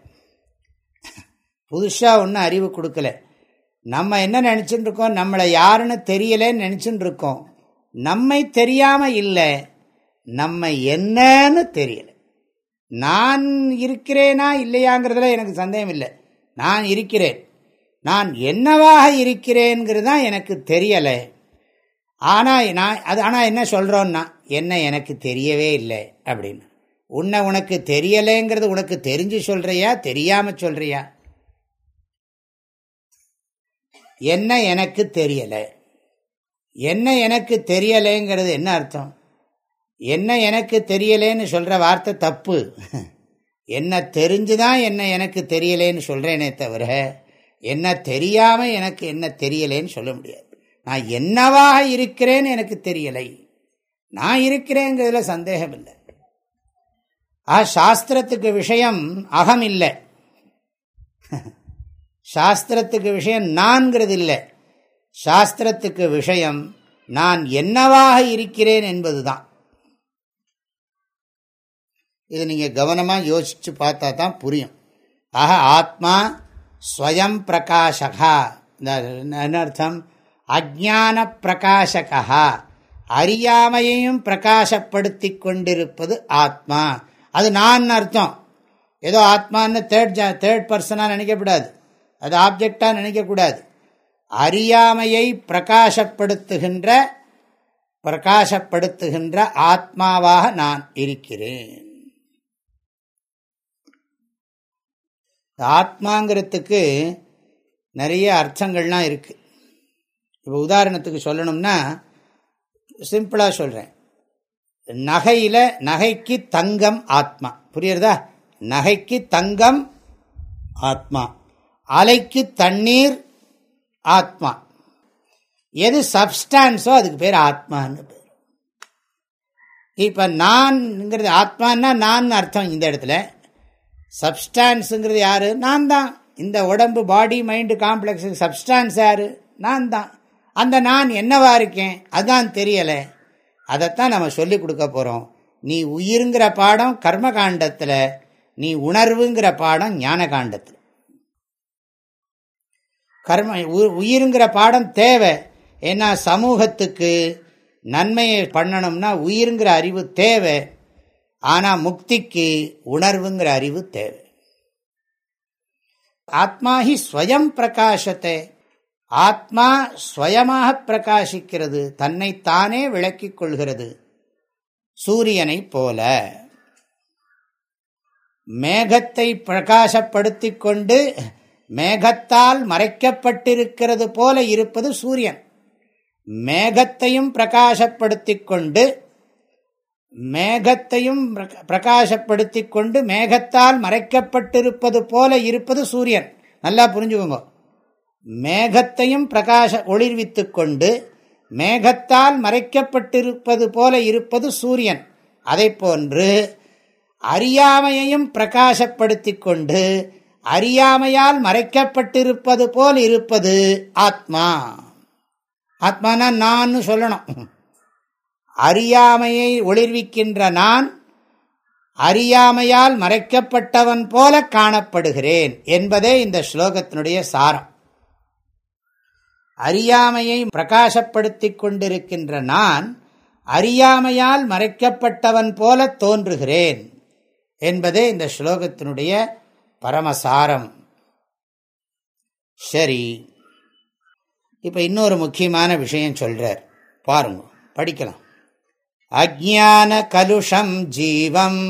புதுசாக ஒன்றும் அறிவு கொடுக்கல. நம்ம என்ன நினச்சிட்டு இருக்கோம்? நம்மளை யாருன்னு தெரியலன்னு நினச்சிட்டு இருக்கோம். நம்மை தெரியாமல் இல்லை நம்ம என்னன்னு தெரியல. நான் இருக்கிறேனா இல்லையாங்கிறதுல எனக்கு சந்தேகம் இல்லை நான் இருக்கிறேன். நான் என்னவாக இருக்கிறேங்கிறது தான் எனக்கு தெரியலை. ஆனால் நான் அது ஆனால் என்ன சொல்கிறோன்னா என்ன எனக்கு தெரியவே இல்லை அப்படின்னு. உன்னை உனக்கு தெரியலைங்கிறது உனக்கு தெரிஞ்சு சொல்கிறியா தெரியாமல் சொல்கிறியா என்ன எனக்கு தெரியலை. என்ன எனக்கு தெரியலைங்கிறது என்ன அர்த்தம்? என்ன எனக்கு தெரியலேன்னு சொல்கிற வார்த்தை தப்பு. என்ன தெரிஞ்சுதான் என்ன எனக்கு தெரியலேன்னு சொல்கிறேனே தவிர என்ன தெரியாமல் எனக்கு என்ன தெரியலேன்னு சொல்ல முடியாது. நான் என்னவாக இருக்கிறேன்னு எனக்கு தெரியலை. நான் இருக்கிறேங்கிறதுல சந்தேகம் இல்லை ஆ சாஸ்திரத்துக்கு விஷயம் அகம் இல்லை சாஸ்திரத்துக்கு விஷயம் நான்கிறது இல்லை. சாஸ்திரத்துக்கு விஷயம் நான் என்னவாக இருக்கிறேன் என்பதுதான். இது நீங்கள் கவனமாக யோசித்து பார்த்தா தான் புரியும். ஆக ஆத்மா ஸ்வயம் பிரகாஷகா. என்ன அர்த்தம்? அஜான பிரகாசகா அறியாமையையும் பிரகாசப்படுத்தி கொண்டிருப்பது ஆத்மா. அது நான் அர்த்தம். ஏதோ ஆத்மான்னு தேர்ட் ஜா தேர்ட் பர்சனாக நினைக்கக்கூடாது. அது ஆப்ஜெக்டாக நினைக்கக்கூடாது. அறியாமையை பிரகாசப்படுத்துகின்ற பிரகாசப்படுத்துகின்ற ஆத்மாவாக நான் இருக்கிறேன். ஆத்மாங்கிறதுக்கு நிறைய அர்த்தங்கள்லாம் இருக்குது இப்போ உதாரணத்துக்கு சொல்லணும்னா சிம்பிளாக சொல்கிறேன் நகையில் நகைக்கு தங்கம் ஆத்மா. புரியுறதா? நகைக்கு தங்கம் ஆத்மா. அலைக்கு தண்ணீர் ஆத்மா. எது சப்ஸ்டான்ஸோ அதுக்கு பேர் ஆத்மான்னு பேர். இப்போ நான்ங்கிறது ஆத்மானா நான் அர்த்தம் இந்த இடத்துல. சப்ஸ்டான்ஸுங்கிறது யாரு? நான் தான். இந்த உடம்பு பாடி மைண்டு காம்ப்ளெக்ஸு சப்ஸ்டான்ஸ் யாரு? நான் தான். அந்த நான் என்னவா இருக்கேன்? அதான் தெரியலை. அதைத்தான் நம்ம சொல்லி கொடுக்க போகிறோம் நீ உயிருங்கிற பாடம் கர்ம காண்டத்தில் நீ உணர்வுங்கிற பாடம் ஞான காண்டத்தில் கர்ம உயிருங்கிற பாடம் தேவை. ஏன்னா சமூகத்துக்கு நன்மையை பண்ணணும்னா உயிருங்கிற அறிவு தேவை. ஆனால் முக்திக்கு உணர்வுங்கிற அறிவு தேவை. ஆத்மா ஹி ஸ்வயம் பிரகாசத்தை ஆத்மா ஸ்வயமாக பிரகாசிக்கிறது தன்னைத்தானே விளக்கிக் கொள்கிறது சூரியனை போல. மேகத்தை பிரகாசப்படுத்தி கொண்டு மேகத்தால் மறைக்கப்பட்டிருக்கிறது போல இருப்பது சூரியன். மேகத்தையும் பிரகாசப்படுத்தி கொண்டு மேகத்தையும் பிரகாசப்படுத்தி கொண்டு மேகத்தால் மறைக்கப்பட்டிருப்பது போல இருப்பது சூரியன். நல்லா புரிஞ்சுக்கோங்க. மேகத்தையும் பிரகாச ஒளிர்வித்து கொண்டு மேகத்தால் மறைக்கப்பட்டிருப்பது போல இருப்பது சூரியன். அதை போன்று அறியாமையையும் பிரகாசப்படுத்தி கொண்டு அறியாமையால் மறைக்கப்பட்டிருப்பது போல் இருப்பது ஆத்மா. ஆத்மானா நான் சொல்லணும். அறியாமையை ஒளிர்விக்கின்ற நான் அறியாமையால் மறைக்கப்பட்டவன் போல காணப்படுகிறேன் என்பதே இந்த ஸ்லோகத்தினுடைய சாரம். அறியாமையை பிரகாசப்படுத்தி கொண்டிருக்கின்ற நான் அறியாமையால் மறைக்கப்பட்டவன் போல தோன்றுகிறேன் என்பதே இந்த ஸ்லோகத்தினுடைய பரமசாரம். சரி. இப்போ இன்னொரு முக்கியமான விஷயம் சொல்றார். பாருங்க படிக்கலாம். அஜான கலுஷம் ஜீவம்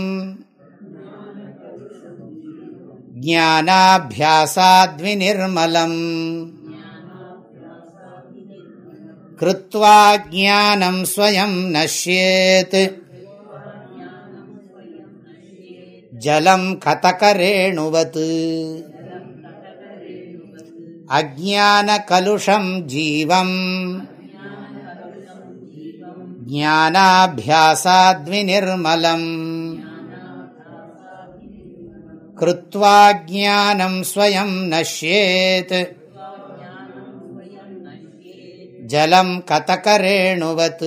ஜானாபியாசாத்விநிர்மலம் கிருத்வா ஜானம் ஸ்வயம் நஷ்யேத் ஜலம் கதகரேணுவத் अज्ञानकलुषं जीवम् ज्ञानाभ्यासाद्विनिर्मलम् कृत्वा ज्ञानं स्वयं नश्येत् जलं कतकरेणुवत्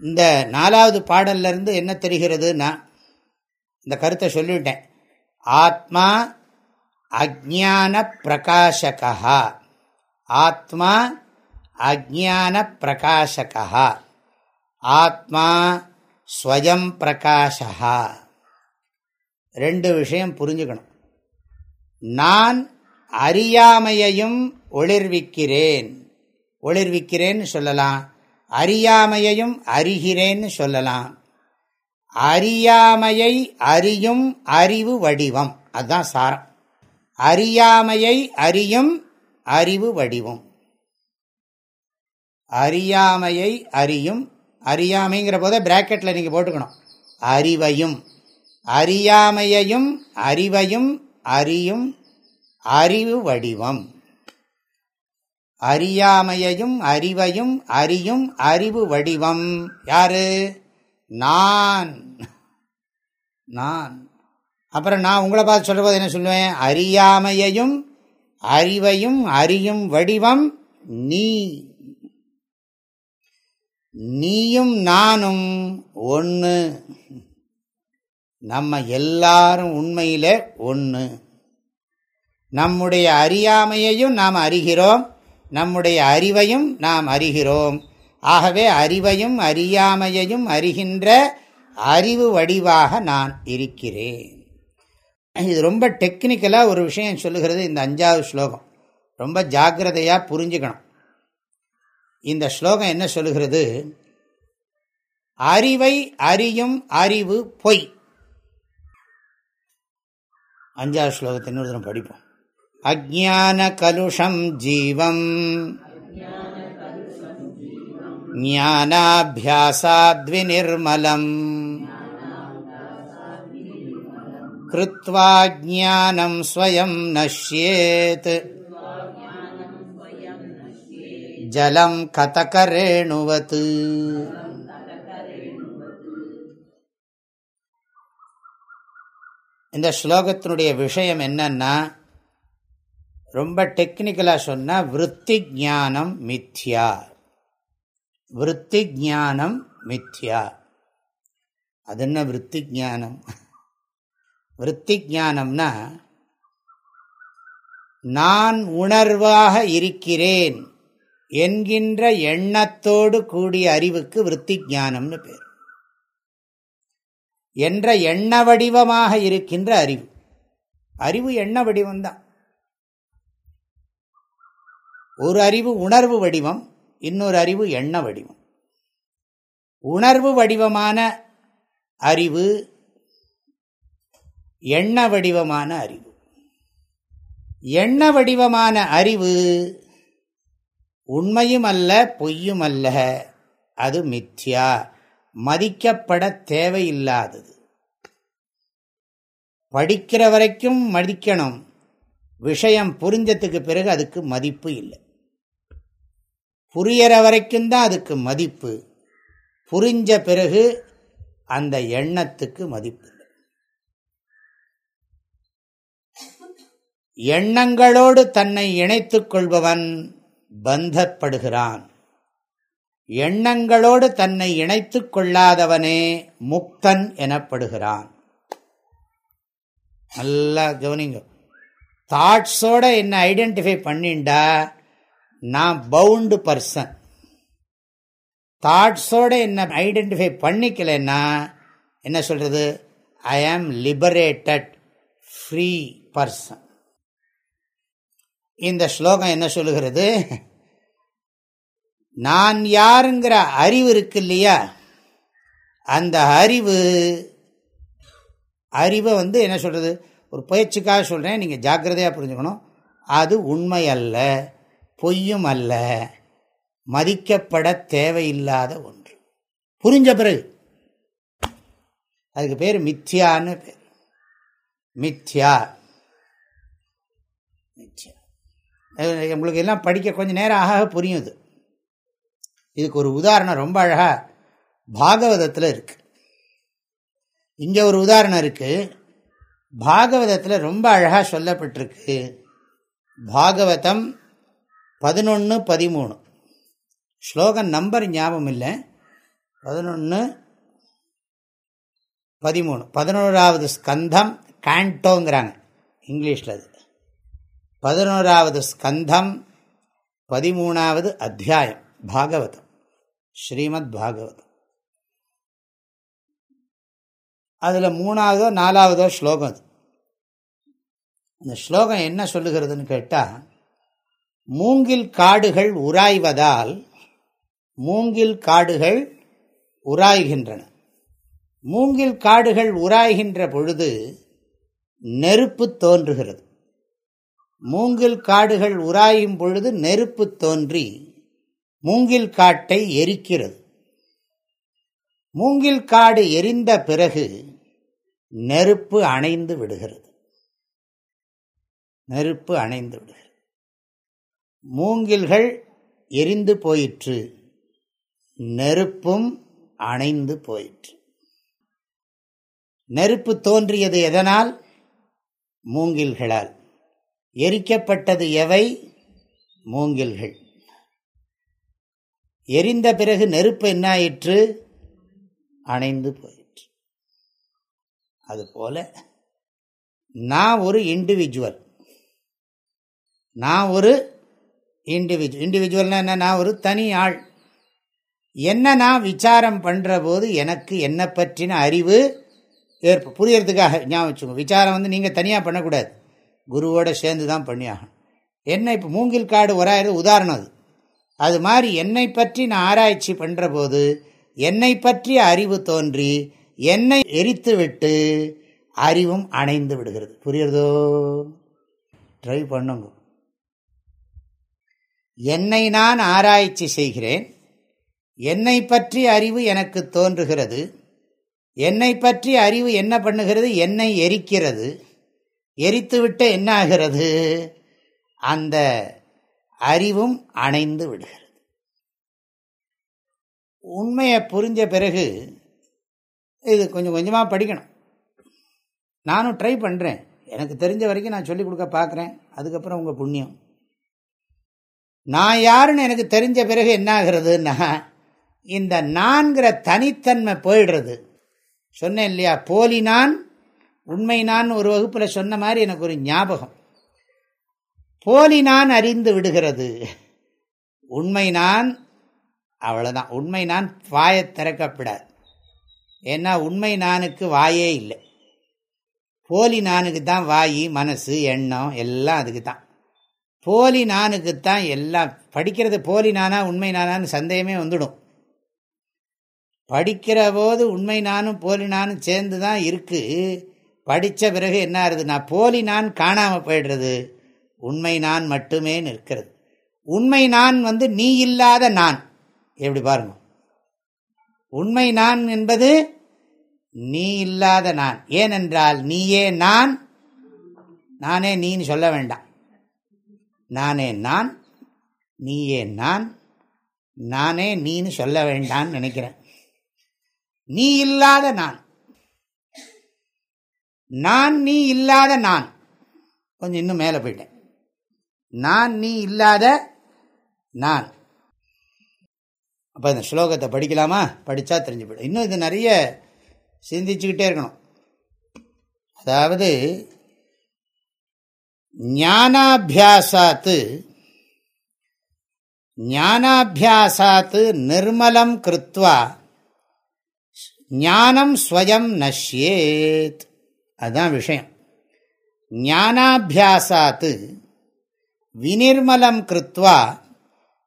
இந்த நாலாவது பாடல்ல இருந்து என்ன தெரிகிறதுனா இந்த கருத்தை சொல்லிவிட்டேன் ஆத்மா அஜான பிரகாஷகா ஆத்மா அஜான பிரகாஷகா ஆத்மா ஸ்வயம் பிரகாஷா ரெண்டு விஷயம் புரிஞ்சுக்கணும். நான் அறியாமையையும் ஒளிர்விக்கிறேன். ஒளிர்விக்கிறேன்னு சொல்லலாம். அறியாமையையும் அறிகிறேன்னு சொல்லலாம். அறியாமையை அறியும் அறிவு வடிவம். அதுதான் சாரம். அறியாமையை அறியும் அறிவு வடிவம். அறியாமையை அறியும் அறியாமைங்கிற போத பிராக்கெட்டில் நீங்கள் போட்டுக்கணும். அறிவையும் அறியாமையையும் அறிவையும் அறியும் அறிவு வடிவம். அறியாமையையும் அறிவையும் அறியும் அறிவு வடிவம். யாரு? நான். நான். அப்புறம் நான் உங்களை பார்த்து சொல்ற போது என்ன சொல்லுவேன்? அறியாமையையும் அறிவையும் அறியும் வடிவம் நீ. நீயும் நானும் ஒன்று நம்ம எல்லாரும் உண்மையில ஒன்று நம்முடைய அறியாமையையும் நாம் அறிகிறோம். நம்முடைய அறிவையும் நாம் அறிகிறோம். ஆகவே அறிவையும் அறியாமையையும் அறிகின்ற அறிவு வடிவாக நான் இருக்கிறேன். இது ரொம்ப டெக்னிக்கலாக ஒரு விஷயம் சொல்லுகிறது இந்த அஞ்சாவது ஸ்லோகம். ரொம்ப ஜாகிரதையாக புரிஞ்சுக்கணும். இந்த ஸ்லோகம் என்ன சொல்லுகிறது? அறிவை அறியும் அறிவு பொய். அஞ்சாவது ஸ்லோகத்தை இன்னொரு படிப்போம். அஜான கலுஷம் ஜீவம். ஞானாபியாசாத்விநிர்மலம். நிர்மலம் कृत्वा ज्ञानं स्वयं नश्येत् जलं कतकरेणुवत् இந்த ஸ்லோகத்தினுடைய விஷயம் என்னன்னா ரொம்ப டெக்னிக்கலாக சொன்னால் விற்பி ஜானம் மித்யா விற்பி ஜானம் மித்யா அது என்ன விற்பி ஜானம் விற்பி ஜானம்னா நான் உணர்வாக இருக்கிறேன் என்கின்ற எண்ணத்தோடு கூடிய அறிவுக்கு விற்பி ஜானம்னு பேர். என்ற எண்ண வடிவமாக இருக்கின்ற அறிவு. அறிவு எண்ண வடிவம்தான். ஒரு அறிவு உணர்வு வடிவம் இன்னொரு அறிவு எண்ண வடிவம். உணர்வு வடிவமான அறிவு எண்ண வடிவமான அறிவு. எண்ண வடிவமான அறிவு உண்மையும் அல்ல பொய்யும் அல்ல அது மித்யா. மதிக்கப்பட தேவையில்லாதது. படிக்கிற வரைக்கும் மதிக்கணும். விஷயம் புரிஞ்சதுக்கு பிறகு அதுக்கு மதிப்பு இல்லை. புரியற வரைக்கும் தான் அதுக்கு மதிப்பு. புரிஞ்ச பிறகு அந்த எண்ணத்துக்கு மதிப்பு. எண்ணங்களோடு தன்னை இணைத்துக் கொள்பவன் பந்தப்படுகிறான். எண்ணங்களோடு தன்னை இணைத்துக் கொள்ளாதவனே முக்தன் எனப்படுகிறான். நல்லா கவனிங்க. தாட்ஸோட என்ன ஐடென்டிஃபை பண்ணிண்டா நான் பவுண்டு பர்சன். தாட்ஸோட என்ன ஐடென்டிஃபை பண்ணிக்கலன்னா என்ன சொல்றது? ஐ ஆம் லிபரேட்டட் ஃப்ரீ பர்சன் இந்த ஸ்லோகம் என்ன சொல்லுகிறது? நான் யாருங்கிற அறிவு இருக்கு இல்லையா அந்த அறிவு அறிவை வந்து என்ன சொல்கிறது ஒரு பயிற்சிக்காக சொல்கிறேன் நீங்கள் ஜாக்கிரதையாக புரிஞ்சுக்கணும். அது உண்மை அல்ல பொய்யும் அல்ல மதிக்கப்பட தேவையில்லாத ஒன்று. புரிஞ்ச பிறகு. அதுக்கு பேர் மித்யான்னு பேர். மித்யா மித்யா. உங்களுக்கு எல்லாம் படிக்க கொஞ்சம் நேரம் ஆக புரியும் இது. இதுக்கு ஒரு உதாரணம் ரொம்ப அழகாக பாகவதத்தில் இருக்குது இங்கே ஒரு உதாரணம் இருக்குது பாகவதத்தில் ரொம்ப அழகாக சொல்லப்பட்டிருக்கு. பாகவதம் பதினொன்று பதிமூணு. ஸ்லோகன் நம்பர் ஞாபகம் இல்லை. பதினொன்று பதிமூணு. பதினோராவது ஸ்கந்தம் கேண்டோங்கிறாங்க. இங்கிலீஷில் அது. பதினோராவது ஸ்கந்தம் பதிமூணாவது அத்தியாயம் பாகவதம். ஸ்ரீமத் பாகவதம். அதில் மூணாவதோ நாலாவதோ ஸ்லோகம் அது. அந்த ஸ்லோகம் என்ன சொல்லுகிறதுன்னு கேட்டால் மூங்கில் காடுகள் உராய்வதால் மூங்கில் காடுகள் உராய்கின்றன. மூங்கில் காடுகள் உராய்கின்ற பொழுது நெருப்பு தோன்றுகிறது. மூங்கில் காடுகள் உராயும் பொழுது நெருப்பு தோன்றி மூங்கில் காட்டை எரிக்கிறது. மூங்கில் காடு எரிந்த பிறகு நெருப்பு அணைந்து விடுகிறது. நெருப்பு அணைந்து விடுகிறது. மூங்கில்கள் எரிந்து போயிற்று. நெருப்பும் அணைந்து போயிற்று. நெருப்பு தோன்றியது எதனால்? மூங்கில்களால். எரிக்கப்பட்டது எவை? மூங்கில்கள். எரிந்த பிறகு நெருப்பு என்ன ஆயிற்று அணைந்து போயிற்று. அதுபோல நான் ஒரு இண்டிவிஜுவல் நான் ஒரு இண்டிவிஜுவல் இண்டிவிஜுவல்னா என்ன? நான் ஒரு தனி ஆள். என்ன நான் விசாரம் பண்ணுற போது எனக்கு என்ன பற்றின அறிவு ஏற்ப புரியறதுக்காக ஞாபகம் வச்சுக்கோங்க. விசாரம் வந்து நீங்கள் தனியாக பண்ணக்கூடாது. குருவோட சேர்ந்து தான் பண்ணியாகணும். என்ன இப்போ மூங்கில் காடு உராயிறது உதாரணம் அது. அது மாதிரி என்னை பற்றி நான் ஆராய்ச்சி பண்ணுற போது என்னை பற்றிய அறிவு தோன்றி என்னை எரித்து விட்டு அறிவும் அணைந்து விடுகிறது. புரியுறதோ? ட்ரை பண்ணுங்க. என்னை நான் ஆராய்ச்சி செய்கிறேன் என்னை பற்றி அறிவு எனக்கு தோன்றுகிறது என்னை பற்றி அறிவு என்ன பண்ணுகிறது என்னை எரிக்கிறது எரித்துவிட்ட என்ன ஆகிறது அந்த அறிவும் அணைந்து விடுகிறது. உண்மையை புரிஞ்ச பிறகு இது கொஞ்சம் கொஞ்சமாக படிக்கணும். நானும் ட்ரை பண்ணுறேன் எனக்கு தெரிஞ்ச வரைக்கும் நான் சொல்லிக் கொடுக்க பார்க்குறேன் அதுக்கப்புறம் உங்கள் புண்ணியம். நான் யாருன்னு எனக்கு தெரிஞ்ச பிறகு என்ன இந்த நான்கிற தனித்தன்மை போயிடுறது. சொன்னேன் இல்லையா? போலி நான் உண்மை நான் ஒரு வகுப்பில் சொன்ன மாதிரி எனக்கு ஒரு ஞாபகம். போலி நான் அறிந்து விடுகிறது. உண்மை நான் அவ்வளோதான் உண்மை நான் வாயை திறக்கப்படாது. ஏன்னா உண்மை நானுக்கு வாயே இல்லை. போலி நானுக்கு தான் வாய் மனசு எண்ணம் எல்லாம் அதுக்கு தான் போலி நானுக்கு தான் எல்லாம் படிக்கிறது போலி நானா உண்மை நானான்னு சந்தேகமே வந்துடும். படிக்கிற போது உண்மை நானும் போலி நானும் சேர்ந்து தான் இருக்குது படித்த பிறகு என்ன ஆகுது நான் போலி நான் காணாமல் போயிடுறது. உண்மை நான் மட்டுமே நிற்கிறது. உண்மை நான் வந்து நீ இல்லாத நான். எப்படி பாருங்க. உண்மை நான் என்பது நீ இல்லாத நான். ஏனென்றால் நீயே நான் நானே நீன்னு சொல்ல வேண்டாம். நானே நான் நீயே நான் நானே நீன்னு சொல்ல வேண்டான்னு நினைக்கிறேன். நீ இல்லாத நான். நான் நீ இல்லாத நான். கொஞ்சம் இன்னும் மேலே போயிட்டேன். நான் நீ இல்லாத நான். அப்போ இந்த ஸ்லோகத்தை படிக்கலாமா? படித்தா தெரிஞ்சு போயிடும். இன்னும் இது நிறைய சிந்திச்சுக்கிட்டே இருக்கணும். அதாவது ஞானாபியாசாத்து ஞானாபியாசாத்து நிர்மலம் கிருத்வா ஞானம் ஸ்வயம் நஷ்யேத். அதுதான் விஷயம். ஞானாபியாசாத்து வினிர்மலம் கிருத்வா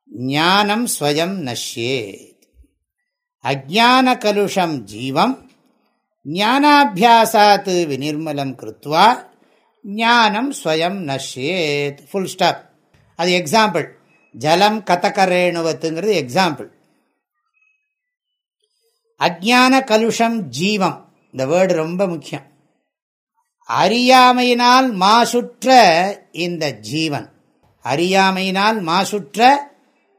ஞானம் ஸ்வயம் நஷ்யேத். அஜான கலுஷம் ஜீவம் ஞானாபியாசாத்து வினிர்மலம் கிருத்வா ஞானம் ஸ்வயம் நஷ்யேத். ஃபுல் ஸ்டாப் அது எக்ஸாம்பிள் ஜலம் கதகரேணுவத்துங்கிறது எக்ஸாம்பிள் அஜான கலுஷம் ஜீவம். இந்த வேர்டு ரொம்ப முக்கியம். அறியாமையினால் மாசுற்ற இந்த ஜீவன். அறியாமையினால் மாசுற்ற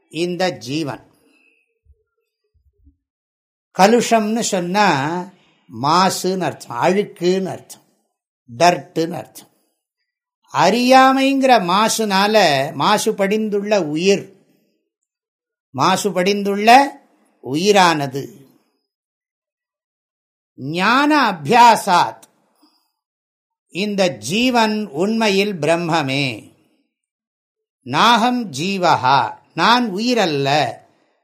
இந்த ஜீவன். கலுஷம்னு சொன்னா மாசுன்னு அர்த்தம் அழுக்குன்னு அர்த்தம் டர்ட்டுன்னு அர்த்தம். அறியாமைங்கிற மாசுனால மாசு படிந்துள்ள உயிர் மாசு படிந்துள்ள உயிரானது. ஞான அபியாசாத் இந்த ஜீவன் உண்மையில் பிரம்மமே. நாகம் ஜீவஹா நான் உயிரல்ல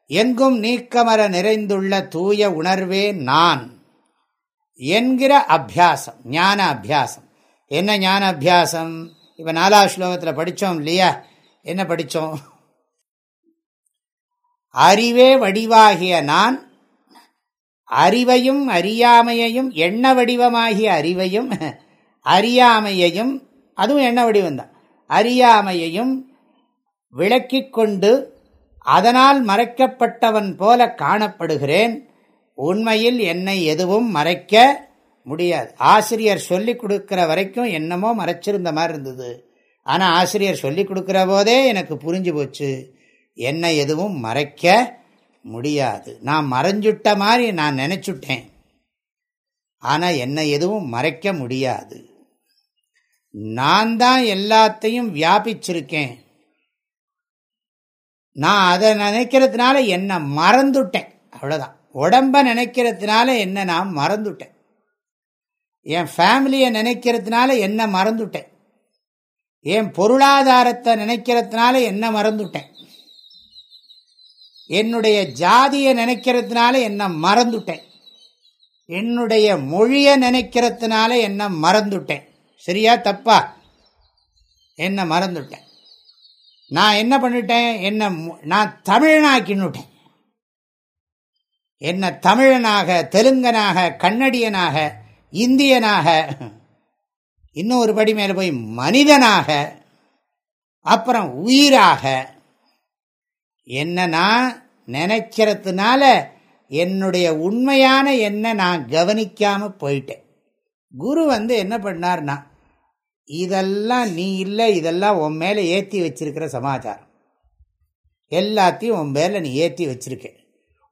எங்கும் நீக்கமர நிறைந்துள்ள தூய உணர்வே நான் என்கிற அபியாசம் ஞான அபியாசம். என்ன ஞான அபியாசம்? இப்போ நாலாவது ஸ்லோகத்தில் படித்தோம் இல்லையா? என்ன படித்தோம் அறிவே வடிவாகிய நான் அறிவையும் அறியாமையையும் எண்ண வடிவமாகிய அறிவையும் அறியாமையையும் அதுவும் என்ன வடிவந்தான் அறியாமையையும் விளக்கி கொண்டு அதனால் மறைக்கப்பட்டவன் போல காணப்படுகிறேன். உண்மையில் என்னை எதுவும் மறைக்க முடியாது. ஆசிரியர் சொல்லிக் கொடுக்கிற வரைக்கும் என்னமோ மறைச்சிருந்த மாதிரி இருந்தது. ஆனால் ஆசிரியர் சொல்லிக் கொடுக்குற போதே எனக்கு புரிஞ்சு போச்சு. என்னை எதுவும் மறைக்க முடியாது. நான் மறைஞ்சுட்ட மாதிரி நான் நினச்சுட்டேன். ஆனால் என்னை எதுவும் மறைக்க முடியாது. நான் தான் எல்லாத்தையும் வியாபிச்சிருக்கேன். நான் அதை நினைக்கிறதுனால என்னை மறந்துட்டேன். அவ்வளோதான் உடம்ப நினைக்கிறதுனால என்ன நான் மறந்துட்டேன். என் ஃபேமிலியை நினைக்கிறதுனால என்ன மறந்துட்டேன். என் பொருளாதாரத்தை நினைக்கிறதுனால என்ன மறந்துட்டேன். என்னுடைய ஜாதியை நினைக்கிறதுனால என்ன மறந்துட்டேன். என்னுடைய மொழியை நினைக்கிறதுனால என்ன மறந்துட்டேன். சரியா? தப்பா? என்ன மறந்துட்டேன். நான் என்ன பண்ணிட்டேன்? என்ன நான் தமிழனாக்கின்னுட்டேன் என்ன தமிழனாக தெலுங்கனாக கன்னடியனாக இந்தியனாக இன்னும் ஒரு படி மேலே போய் மனிதனாக அப்புறம் உயிராக என்ன நான் நினைக்கிறதுனால என்னுடைய உண்மையான என்ன நான் கவனிக்காமல் போயிட்டேன். குரு வந்து என்ன பண்ணார்னா இதெல்லாம் நீ இல்லை இதெல்லாம் உன் மேலே ஏற்றி வச்சிருக்கிற சமாச்சாரம். எல்லாத்தையும் உன் மேலே நீ ஏற்றி வச்சிருக்க.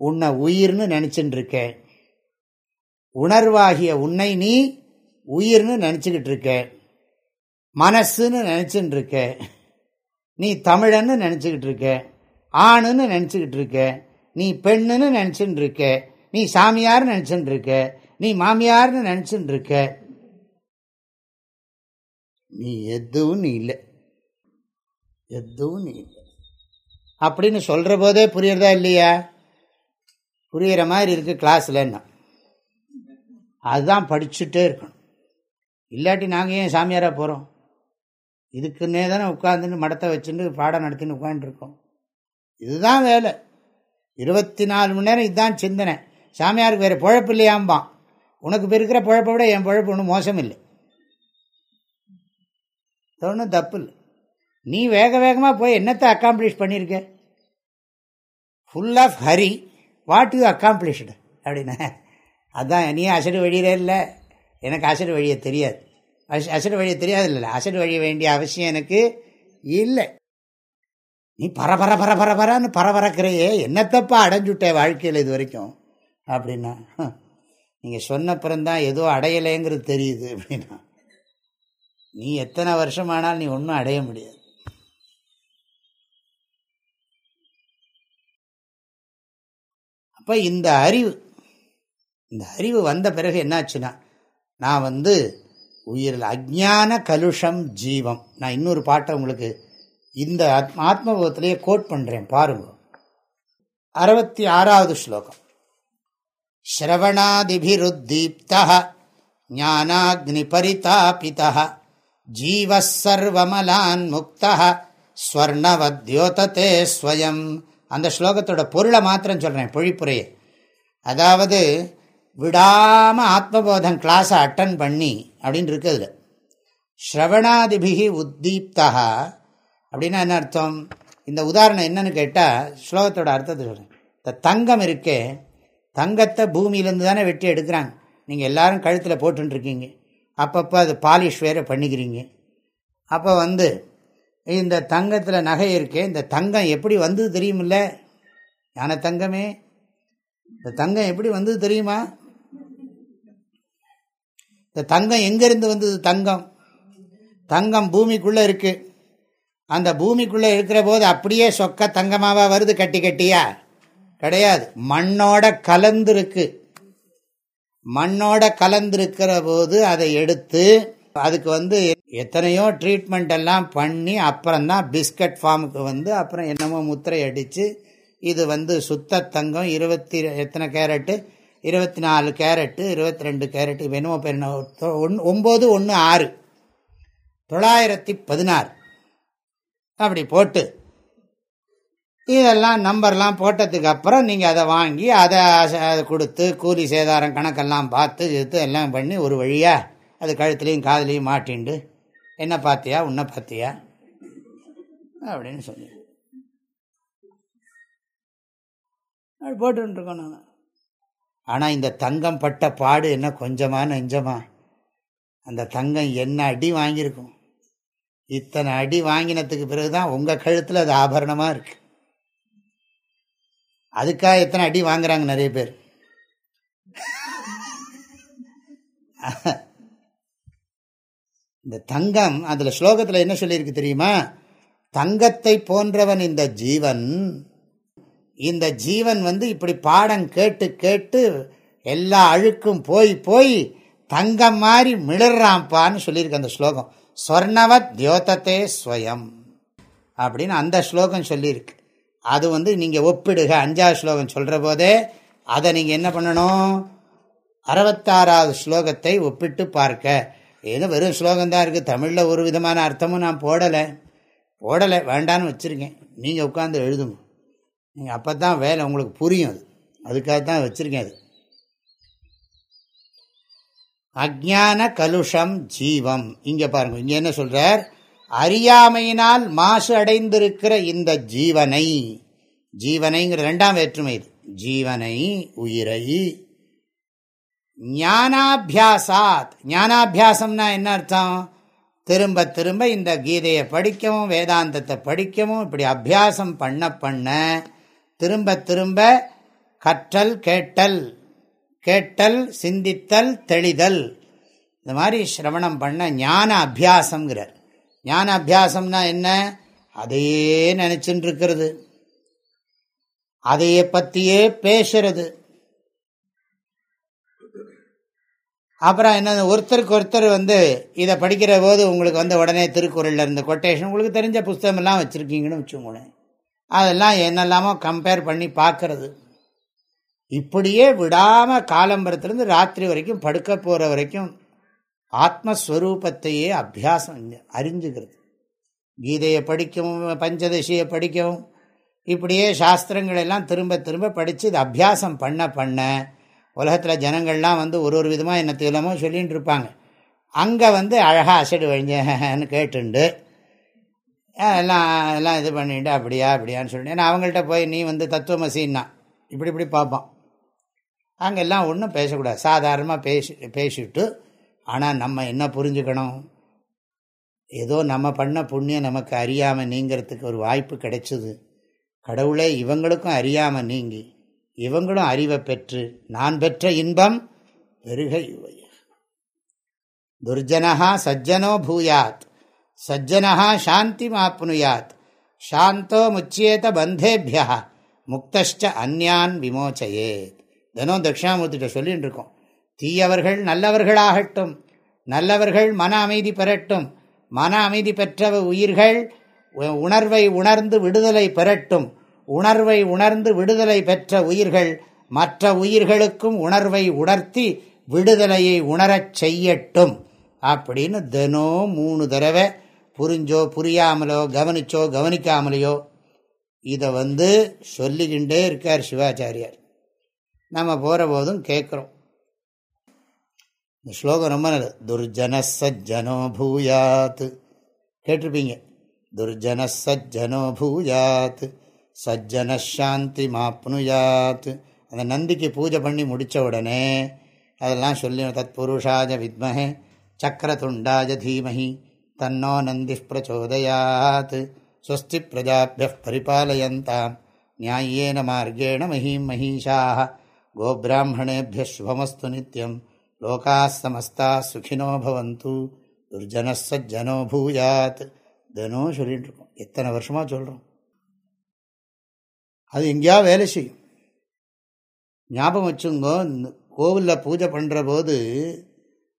உன்னை உயிர்னு நினச்சின்னு இருக்க உணர்வாகிய உன்னை நீ உயிர்னு நினச்சிக்கிட்டு இருக்க மனசுன்னு நினச்சின்னு இருக்க நீ தமிழன்னு நினச்சிக்கிட்டு இருக்க ஆணுன்னு நினச்சிக்கிட்டு இருக்க நீ பெண்ணுன்னு நினச்சின்னு இருக்க நீ சாமியார்னு நினச்சின்னு இருக்க நீ மாமியார்னு நினச்சின்னு இருக்க நீ எதுவும் நீ இல்லை. எதுவும் நீ இல்லை. அப்படின்னு சொல்கிற போதே புரியறதா இல்லையா? புரிகிற மாதிரி இருக்குது கிளாஸ்லன்னா. அதுதான் படிச்சுட்டே இருக்கணும். இல்லாட்டி நாங்கள் ஏன் சாமியாராக போகிறோம் இதுக்குன்னே தானே உட்காந்துன்னு மடத்தை வச்சுட்டு பாடம் நடத்தின்னு உட்காந்துருக்கோம் இதுதான் வேலை. இருபத்தி நாலு மணி நேரம் இதுதான் சிந்தனை. சாமியாருக்கு வேறு பழப்பு இல்லையாம்பான். உனக்கு இப்போ இருக்கிற பழப்பை விட என் பழப்பு ஒன்றும் மோசம் இல்லை ஒன்றும் தப்பு இல்லை. நீ வேக வேகமாக போய் என்னத்தை அக்காம்ப்ளிஷ் பண்ணியிருக்க full of Hari what you accomplished அப்படின்னா அதுதான் நீ அசடு வழியில இல்லை. எனக்கு அசடு வழியை தெரியாது. அச அசடு வழியை தெரியாது இல்லை அசடு வழிய வேண்டிய அவசியம் எனக்கு இல்லை. நீ பரபர பரபரன்னு பரபரக்கிறையே என்னத்தப்பா அடைஞ்சுட்டே வாழ்க்கையில் இது வரைக்கும்? அப்படின்னா நீங்கள் சொன்னப்புறம்தான் ஏதோ அடையலைங்கிறது தெரியுது அப்படின்னா நீ எத்தனை வருஷம் ஆனால் நீ ஒன்றும் அடைய முடியாது. அப்போ இந்த அறிவு இந்த அறிவு வந்த பிறகு என்னாச்சுன்னா நான் வந்து உயிரில் அஜான கலுஷம் ஜீவம். நான் இன்னொரு பாட்டை உங்களுக்கு இந்த ஆத்மபோகத்திலேயே கோட் பண்ணுறேன் பாருங்க. அறுபத்தி ஆறாவது ஸ்லோகம். ஸ்ரவணாதிபிருத்தீப்தா ஞானாக்னி பரிதாபிதா ஜீவசர்வமலான் முக்தா ஸ்வர்ணவத்யோதத்தே ஸ்வயம். அந்த ஸ்லோகத்தோட பொருளை மாத்திரம் சொல்கிறேன் பொழிப்புரையை. அதாவது விடாமல் ஆத்மபோதம் கிளாஸை அட்டன் பண்ணி அப்படின்னு இருக்குதுல ஸ்ரவணாதிபிகி உத்தீப்தா அப்படின்னா என்ன அர்த்தம்? இந்த உதாரணம் என்னன்னு கேட்டால் ஸ்லோகத்தோட அர்த்தத்தை சொல்கிறேன் இந்த தங்கம் இருக்கே தங்கத்தை பூமியிலேருந்து தானே வெட்டி எடுக்கிறாங்க. நீங்கள் எல்லாரும் கழுத்தில் போட்டுருக்கீங்க அப்பப்போ அது பாலிஷ் வேறு பண்ணிக்கிறீங்க. அப்போ வந்து இந்த தங்கத்தில் நகை இருக்கே இந்த தங்கம் எப்படி வந்தது தெரியுமில்ல? ஞான தங்கமே. இந்த தங்கம் எப்படி வந்தது தெரியுமா? இந்த தங்கம் எங்கேருந்து வந்தது தங்கம்? தங்கம் பூமிக்குள்ளே இருக்குது அந்த பூமிக்குள்ளே இருக்கிற போது அப்படியே சொக்க தங்கமாவா வருது கட்டி கட்டியா? கிடையாது. மண்ணோட கலந்துருக்கு மண்ணோட கலந்திருக்கிற போது அதை எடுத்து அதுக்கு வந்து எத்தனையோ ட்ரீட்மெண்ட் எல்லாம் பண்ணி அப்புறம்தான் பிஸ்கட் ஃபார்முக்கு வந்து அப்புறம் என்னமோ முத்திரை அடித்து இது வந்து சுத்த தங்கம் இருபத்தி எத்தனை கேரட்டு? இருபத்தி நாலு கேரட்டு இருபத்தி ரெண்டு கேரட்டு என்னமோ பேர் ஒன் ஒம்பது ஒன்று ஆறு. தொள்ளாயிரத்தி பதினாறு. அப்படி போட்டு இதெல்லாம் நம்பர்லாம் போட்டதுக்கு அப்புறம் நீங்கள் அதை வாங்கி அதை அதை கொடுத்து கூலி சேதாரம் கணக்கெல்லாம் பார்த்து எடுத்து எல்லாம் பண்ணி ஒரு வழியாக அது கழுத்துலேயும் காதுலேயும் மாட்டிண்டு என்ன பார்த்தியா உன்னை பார்த்தியா அப்படின்னு சொல்லி. அப்படி போட்டுருக்கோம் நான் ஆனால் இந்த தங்கம் பட்ட பாடு என்ன கொஞ்சமா நெஞ்சமா? அந்த தங்கம் என்ன அடி வாங்கியிருக்கும்? இத்தனை அடி வாங்கினதுக்கு பிறகுதான் உங்கள் கழுத்தில் அது ஆபரணமாக இருக்கு. அதுக்காக எத்தனை அடி வாங்குறாங்க நிறைய பேர். இந்த தங்கம் அதில் ஸ்லோகத்தில் என்ன சொல்லியிருக்கு தெரியுமா? தங்கத்தை போன்றவன் இந்த ஜீவன் இந்த ஜீவன் வந்து இப்படி பாடம் கேட்டு கேட்டு எல்லா அழுக்கும் போய் போய் தங்கம் மாதிரி மிளறான்ப்பான்னு சொல்லியிருக்கு அந்த ஸ்லோகம். ஸ்வர்ணவத் தியோதத்தே ஸ்வயம் அப்படின்னு அந்த ஸ்லோகம் சொல்லியிருக்கு. அது வந்து நீங்கள் ஒப்பிடுக. அஞ்சாவது ஸ்லோகம் சொல்கிற போதே அதை நீங்கள் என்ன பண்ணணும்? அறுபத்தாறாவது ஸ்லோகத்தை ஒப்பிட்டு பார்க்க. ஏதோ வெறும் ஸ்லோகம்தான் இருக்குது தமிழில் ஒரு விதமான அர்த்தமும் நான் போடலை. போடலை. வேண்டான்னு வச்சுருக்கேன். நீங்கள் உட்காந்து எழுதுங்க. நீங்கள் அப்போ தான் வேலை உங்களுக்கு புரியும் அது. அதுக்காக தான் வச்சுருக்கேன் அது. அஜான கலுஷம் ஜீவம். இங்கே பாருங்க. இங்கே என்ன சொல்கிறார் அறியாமையினால் மாசு அடைந்திருக்கிற இந்த ஜீவனை ஜீவனைங்கிற ரெண்டாம் வேற்றுமை இது. ஜீவனை உயிரை ஞானாபியாசாத். ஞானாபியாசம்னா என்ன அர்த்தம்? திரும்ப திரும்ப இந்த கீதையை படிக்கவும் வேதாந்தத்தை படிக்கவும் இப்படி அபியாசம் பண்ண பண்ண திரும்ப திரும்ப கற்றல் கேட்டல் கேட்டல் சிந்தித்தல் தெளிதல். இந்த மாதிரி சிரவணம் பண்ண ஞான அபியாசங்கிறார் ஞான அபியாசம்னா என்ன? அதையே நினைச்சுட்டு இருக்கிறது அதைய பற்றியே பேசுறது. அப்புறம் என்ன ஒருத்தருக்கு ஒருத்தர் வந்து இதை படிக்கிற போது உங்களுக்கு வந்து உடனே திருக்குறளில் இருந்த கொட்டேஷன் உங்களுக்கு தெரிஞ்ச புஸ்தகமெல்லாம் வச்சுருக்கீங்கன்னு வச்சுக்கோங்களேன். அதெல்லாம் என்னெல்லாமோ கம்பேர் பண்ணி பார்க்கறது. இப்படியே விடாமல் காலம்பரத்துலேருந்து ராத்திரி வரைக்கும் படுக்க போகிற வரைக்கும் ஆத்மஸ்வரூபத்தையே அபியாசம் அறிஞ்சுக்கிறது. கீதையை படிக்கவும் பஞ்சதசியை படிக்கவும் இப்படியே சாஸ்திரங்கள் எல்லாம் திரும்ப திரும்ப படித்து இது அபியாசம் பண்ண பண்ண உலகத்தில் ஜனங்கள்லாம் வந்து ஒரு ஒரு விதமாக என்ன தெரியலமோ சொல்லிகிட்டு இருப்பாங்க. அங்கே வந்து அழகாக அசடு வழிஞ்சன்னு கேட்டுண்டு எல்லாம் எல்லாம் இது பண்ணிட்டு அப்படியா அப்படியான்னு சொல்லிட்டு ஏன்னா அவங்கள்ட்ட போய் நீ வந்து தத்துவமசின்னா இப்படி இப்படி பார்ப்பான். அங்கெல்லாம் ஒன்றும் பேசக்கூடாது. சாதாரணமாக பேசி பேசிவிட்டு ஆனால் நம்ம என்ன புரிஞ்சுக்கணும்? ஏதோ நம்ம பண்ண புண்ணியம் நமக்கு அறியாமல் நீங்கிறதுக்கு ஒரு வாய்ப்பு கிடைச்சிது. கடவுளே இவங்களுக்கும் அறியாமல் நீங்கி இவங்களும் அறிவை பெற்று நான் பெற்ற இன்பம் பெருக இவைய. துர்ஜனஹா சஜ்ஜனோ பூயாத் சஜ்ஜனஹா சாந்தி மாப்னுயாத் சாந்தோ முச்சியேத பந்தேபியா முக்தஷ்ட அந்யான் விமோச்சையேத். தினம் தட்சிணாமூர்த்திட்ட சொல்லிட்டு இருக்கோம் தீயவர்கள் நல்லவர்களாகட்டும் நல்லவர்கள் மன அமைதி பெறட்டும் மன அமைதி பெற்ற உயிர்கள் உணர்வை உணர்ந்து விடுதலை பெறட்டும் உணர்வை உணர்ந்து விடுதலை பெற்ற உயிர்கள் மற்ற உயிர்களுக்கும் உணர்வை உணர்த்தி விடுதலையை உணரச் செய்யட்டும். அப்படின்னு தினம் மூணு தடவை புரிஞ்சோ புரியாமலோ கவனிச்சோ கவனிக்காமலையோ இதை வந்து சொல்லிக்கிண்டே இருக்கார் சிவாச்சாரியார். நம்ம போகிற போதும் கேட்குறோம் இந்த ஸ்லோகம் ரொம்ப நல்லது. துர்ஜன சஜ்ஜனோ பூயாத். கேட்டிருப்பீங்க. துர்ஜன சஜ்ஜனோ பூயாத். சஜ்ஜன சாந்தி மாப்னுயாத். அந்த நந்திக்கு பூஜை பண்ணி முடித்த உடனே அதெல்லாம் சொல்லி தத் புருஷாஜ வித்மஹே சக்கரதுண்டாஜ தீமஹி தன்னோ நந்தி பிரச்சோதயாத். ஸ்வஸ்தி பிரஜாபிய பரிபாலயந்தாம். நியாயேன மார்கேண மஹீம் மஹீஷாக கோபிராமணேபிய சுபமஸ்து நித்தியம் லோகா சமஸ்தா சுகினோ பவந்து துர்ஜன சஜ்ஜனோ பூயாத் தினம் சொல்லிகிட்டு இருக்கோம் எத்தனை வருஷமாக சொல்கிறோம் அது எங்கேயா வேலை செய்யும். ஞாபகம் வச்சுங்கோ கோவிலில் பூஜை பண்ணுற போது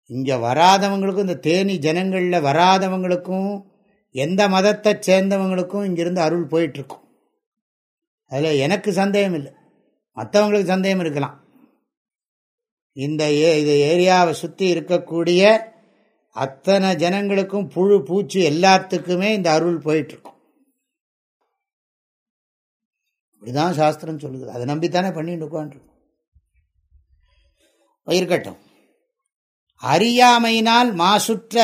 இங்கே வராதவங்களுக்கும் இந்த தேனி ஜனங்களில் வராதவங்களுக்கும் எந்த மதத்தை சேர்ந்தவங்களுக்கும் இங்கிருந்து அருள் போயிட்டுருக்கும். அதில் எனக்கு சந்தேகம் இல்லை மற்றவங்களுக்கு சந்தேகம் இருக்கலாம். இந்த ஏ இந்த ஏரியாவை சுற்றி இருக்கக்கூடிய அத்தனை ஜனங்களுக்கும் புழு பூச்சி எல்லாத்துக்குமே இந்த அருள் போயிட்டுருக்கும். இப்படிதான் சாஸ்திரம் சொல்லுது. அதை நம்பித்தானே பண்ணிட்டு உட்காந்துருக்கும் இருக்கட்டும். அறியாமையினால் மாசுற்ற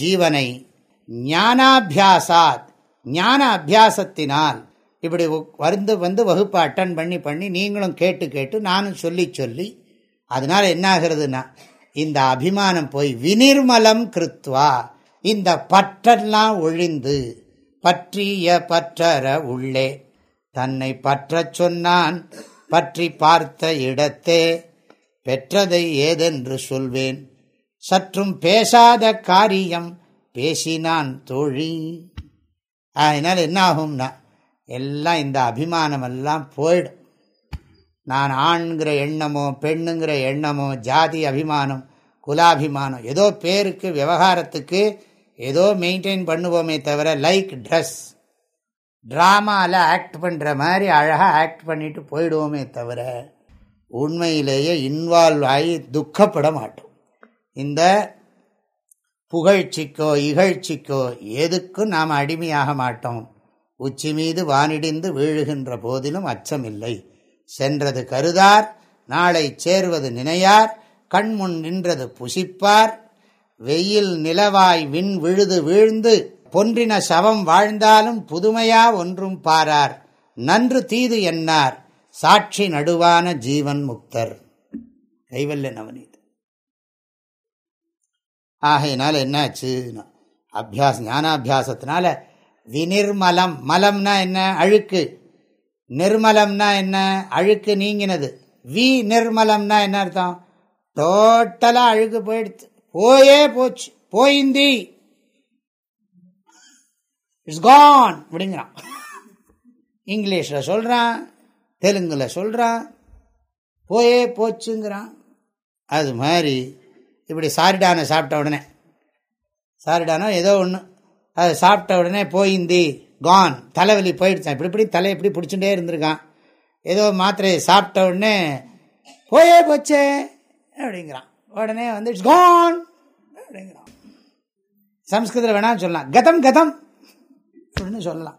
ஜீவனை ஞானாபியாசாத் ஞான அபியாசத்தினால் இப்படி வந்து வந்து வகுப்பை அட்டன் பண்ணி பண்ணி நீங்களும் கேட்டு கேட்டு நானும் சொல்லி சொல்லி அதனால என்ன ஆகிறதுனா இந்த அபிமானம் போய் வினிர்மலம் கிருத்வா இந்த பற்றெல்லாம் ஒழிந்து பற்றிய பற்றற உள்ளே தன்னை பற்ற சொன்னான் பற்றி பார்த்த இடத்தே பெற்றதை ஏதென்று சொல்வேன் சற்றும் பேசாத காரியம் பேசினான் தோழி. அதனால் என்ன ஆகும்னா எல்லாம் இந்த அபிமானமெல்லாம் போயிடும். நான் ஆண்கிற எண்ணமோ பெண்ணுங்கிற எண்ணமோ ஜாதி அபிமானம் குலாபிமானம் ஏதோ பேருக்கு விவகாரத்துக்கு ஏதோ மெயின்டைன் பண்ணுவோமே தவிர லைக் ட்ரெஸ் ட்ராமாவில் ஆக்ட் பண்ணுற மாதிரி அழகாக ஆக்ட் பண்ணிட்டு போயிடுவோமே தவிர உண்மையிலேயே இன்வால்வ் ஆகி துக்கப்பட மாட்டோம். இந்த புகழ்ச்சிக்கோ இகழ்ச்சிக்கோ எதுக்கும் நாம் அடிமையாக மாட்டோம். உச்சி மீது வானிடிந்து வீழுகின்ற போதிலும் அச்சமில்லை. சென்றது கருதார் நாளை சேர்வது நினையார் கண்முன் நின்றது புசிப்பார் வெயில் நிலவாய் விண் விழுது வீழ்ந்து பொன்றின சவம் வாழ்ந்தாலும் புதுமையா ஒன்றும் பாரார் நன்று தீது என்னார் சாட்சி நடுவான ஜீவன் முக்தர். கைவல்ய நவநீத். ஆகையினால என்னாச்சு? அபியாச ஞானாபியாசத்தினால வினிர்மலம் மலம்னா என்ன? அழுக்கு. நிர்மலம்னா என்ன? அழுக்கு நீங்கினது. வி நிர்மலம்னா என்ன அர்த்தம்? டோட்டலா அழுக்கு போயிடுச்சு. போயே போச்சு. போயிந்தி. இட்ஸ் கான் அப்படிங்கிறான். இங்கிலீஷில் சொல்கிறான் தெலுங்கில் சொல்கிறான் போயே போச்சுங்கிறான். அது மாதிரி இப்படி சாரிடானை சாப்பிட்ட உடனே. சாரிடானோ ஏதோ ஒன்று அது சாப்பிட்ட உடனே போயிந்தி. கான் தலைவலி போயிடுச்சான் இப்படி இப்படி தலை இப்படி பிடிச்சுட்டே இருந்திருக்கான். ஏதோ மாத்திரையை சாப்பிட்ட உடனே போயே போச்சே அப்படிங்கிறான். உடனே வந்து இட்ஸ் கான் அப்படிங்கிறான். சம்ஸ்கிருதத்தில் வேணாம் சொல்லலாம். கதம் கதம் அப்படின்னு சொல்லலாம்.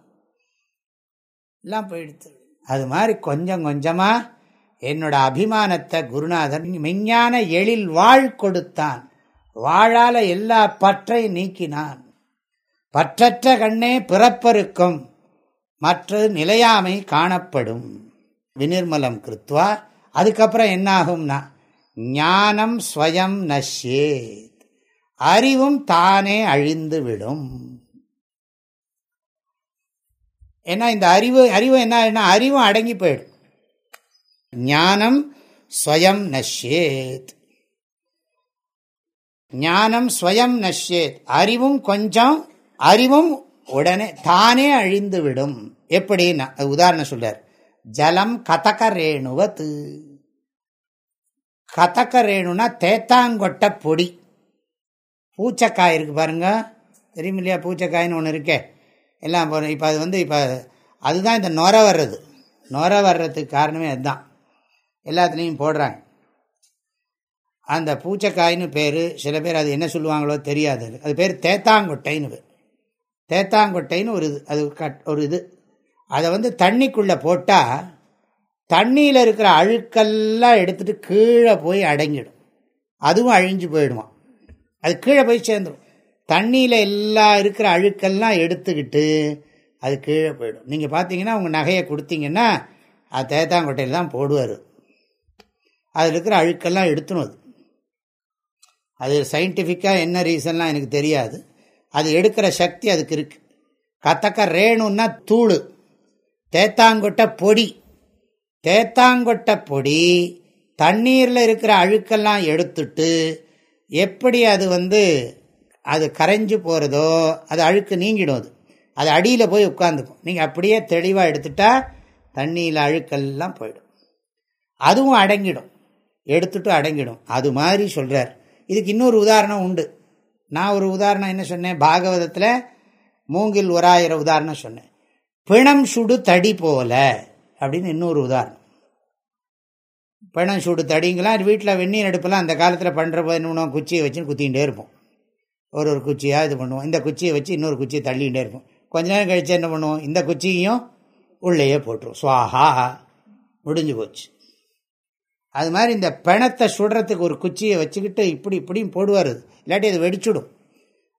எல்லாம் போயிடுச்சு. அது மாதிரி கொஞ்சம் கொஞ்சமாக என்னோட அபிமானத்தை குருநாதன் மெஞ்ஞான எழில் வாழ் கொடுத்தான். வாழால எல்லா பற்றை நீக்கினான். பற்றற்ற கண்ணே பிறப்பருக்கும் மற்ற நிலையாமை காணப்படும். வினிர்மலம் கிருத்வா அதுக்கப்புறம் என்னாகும்னா ஞானம் ஸ்வயம் நஷ்யே அறிவும் தானே அழிந்து விடும் ஏன்னா இந்த அறிவு அறிவு என்ன அறிவும் அடங்கி போயிடும். ஞானம் ஸ்வயம் நஷ்யேத். ஞானம் ஸ்வயம் நஷ்யேத். அறிவும் கொஞ்சம் அறிவும் உடனே தானே அழிந்து விடும் எப்படின்னா உதாரணம் சொல்றார். ஜலம் கதக ரேணுவத்து கதக்க ரேணுனா தேத்தாங்கொட்ட பொடி. பூச்சக்காய் இருக்கு பாருங்க. தெரியும் இல்லையா? பூச்சக்காயின்னு ஒன்று இருக்கே. எல்லாம் இப்போ அது வந்து இப்போ அதுதான் இந்த நொர வர்றது. நொர வர்றதுக்கு காரணமே அதுதான். எல்லாத்துலேயும் போடுறாங்க. அந்த பூச்சக்காயின்னு பேர் சில பேர் அது என்ன சொல்லுவாங்களோ தெரியாது. அது பேர் தேத்தாங்கொட்டைன்னு பேர். தேத்தாங்கொட்டைன்னு ஒரு இது அது கட் ஒரு இது. அதை வந்து தண்ணிக்குள்ளே போட்டால் தண்ணியில் இருக்கிற அழுக்கெல்லாம் எடுத்துகிட்டு கீழே போய் அடங்கிடும். அதுவும் அழிஞ்சு போயிடுவான் அது கீழே போய் சேர்ந்துடும் தண்ணியில் எல்லா இருக்கிற அழுக்கெல்லாம் எடுத்துக்கிட்டு அது கீழே போயிடும். நீங்கள் பார்த்தீங்கன்னா உங்கள் நகையை கொடுத்தீங்கன்னா அது தேத்தாங்கொட்டையில் தான் போடுவார். அதில் இருக்கிற அழுக்கெல்லாம் எடுத்துணும் அது. அது சயின்டிஃபிக்காக என்ன ரீசன்லாம் எனக்கு தெரியாது. அது எடுக்கிற சக்தி அதுக்கு இருக்குது கத்தக்க ரேணுன்னா தூள் தேத்தாங்கொட்டை பொடி. தேத்தாங்கொட்டை பொடி தண்ணீரில் இருக்கிற அழுக்கெல்லாம் எடுத்துட்டு எப்படி அது வந்து அது கரைஞ்சு போகிறதோ அது அழுக்கு நீங்கிடும் அது. அது அடியில் போய் உட்காந்துக்கும் நீங்கள் அப்படியே தெளிவாக எடுத்துட்டா தண்ணியில் அழுக்கெல்லாம் போயிடும். அதுவும் அடங்கிடும். எடுத்துட்டு அடங்கிடும். அது மாதிரி சொல்கிறார் இதுக்கு இன்னொரு உதாரணம் உண்டு. நான் ஒரு உதாரணம் என்ன சொன்னேன்? பாகவதத்தில் மூங்கில் ஒராயிர உதாரணம் சொன்னேன். பிணம் சுடு தடி போல அப்படின்னு இன்னொரு உதாரணம். பிணம் சுடு தடிங்களாம் வீட்டில் வெந்நீர் அடுப்பெல்லாம் அந்த காலத்தில் பண்ணுற போது என்ன குச்சியை வச்சுன்னு குத்திகிட்டே இருப்போம். ஒரு ஒரு குச்சியாக இது பண்ணுவோம். இந்த குச்சியை வச்சு இன்னொரு குச்சியை தள்ளிகிட்டே இருப்போம். கொஞ்ச நேரம் கழிச்சு என்ன பண்ணுவோம்? இந்த குச்சியையும் உள்ளேயே போட்டுருவோம். சுவாஹா! முடிஞ்சு போச்சு. அது மாதிரி இந்த பிணத்தை சுடுறதுக்கு ஒரு குச்சியை வச்சுக்கிட்டு இப்படி இப்படியும் போடுவார். இல்லாட்டி அது வெடிச்சுடும்.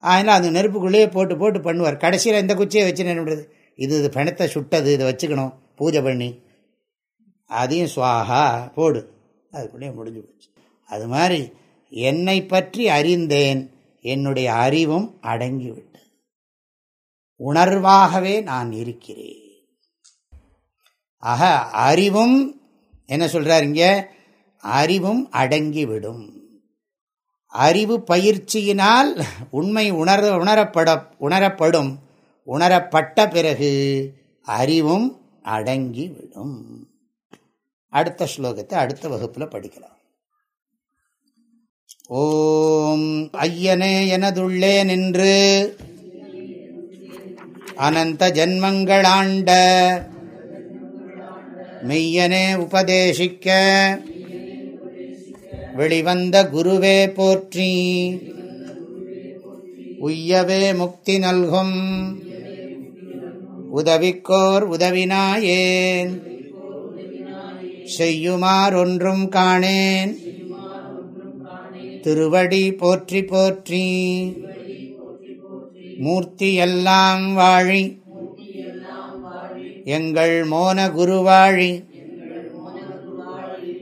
அதனால் அந்த நெருப்புக்குள்ளேயே போட்டு போட்டு பண்ணுவார். கடைசியில் இந்த குச்சியை வச்சு என்ன இது இது பிணத்தை சுட்டது இதை வச்சுக்கணும். பூஜை பண்ணி. அதையும் சுவாகா போடு. அதுக்குள்ளேயே முடிஞ்சு போச்சு. அது மாதிரி என்னை பற்றி அறிந்தேன். என்னுடைய அறிவும் அடங்கிவிட்டு உணர்வாகவே நான் இருக்கிறேன். ஆக அறிவும் என்ன சொல்கிறார் இங்கே? அறிவும் அடங்கிவிடும். அறிவு பயிற்சியினால் உண்மை உணர உணரப்பட உணரப்படும். உணரப்பட்ட பிறகு அறிவும் அடங்கிவிடும். அடுத்த ஸ்லோகத்தை அடுத்த வகுப்பில் படிக்கலாம். ஓம் ஐயனே எனதுள்ளே நின்று அனந்த ஜன்மங்களாண்ட மெய்யனே உபதேசிக்க வெளிவந்த குருவே போற்றி. உய்யவே முக்தி நல்கும். உதவிக்கோர் உதவினாயேன். செய்யுமாறொன்றும் காணேன். திருவடி போற்றி போற்றி. மூர்த்தியெல்லாம் வாழி. எங்கள் மோன குருவாழி.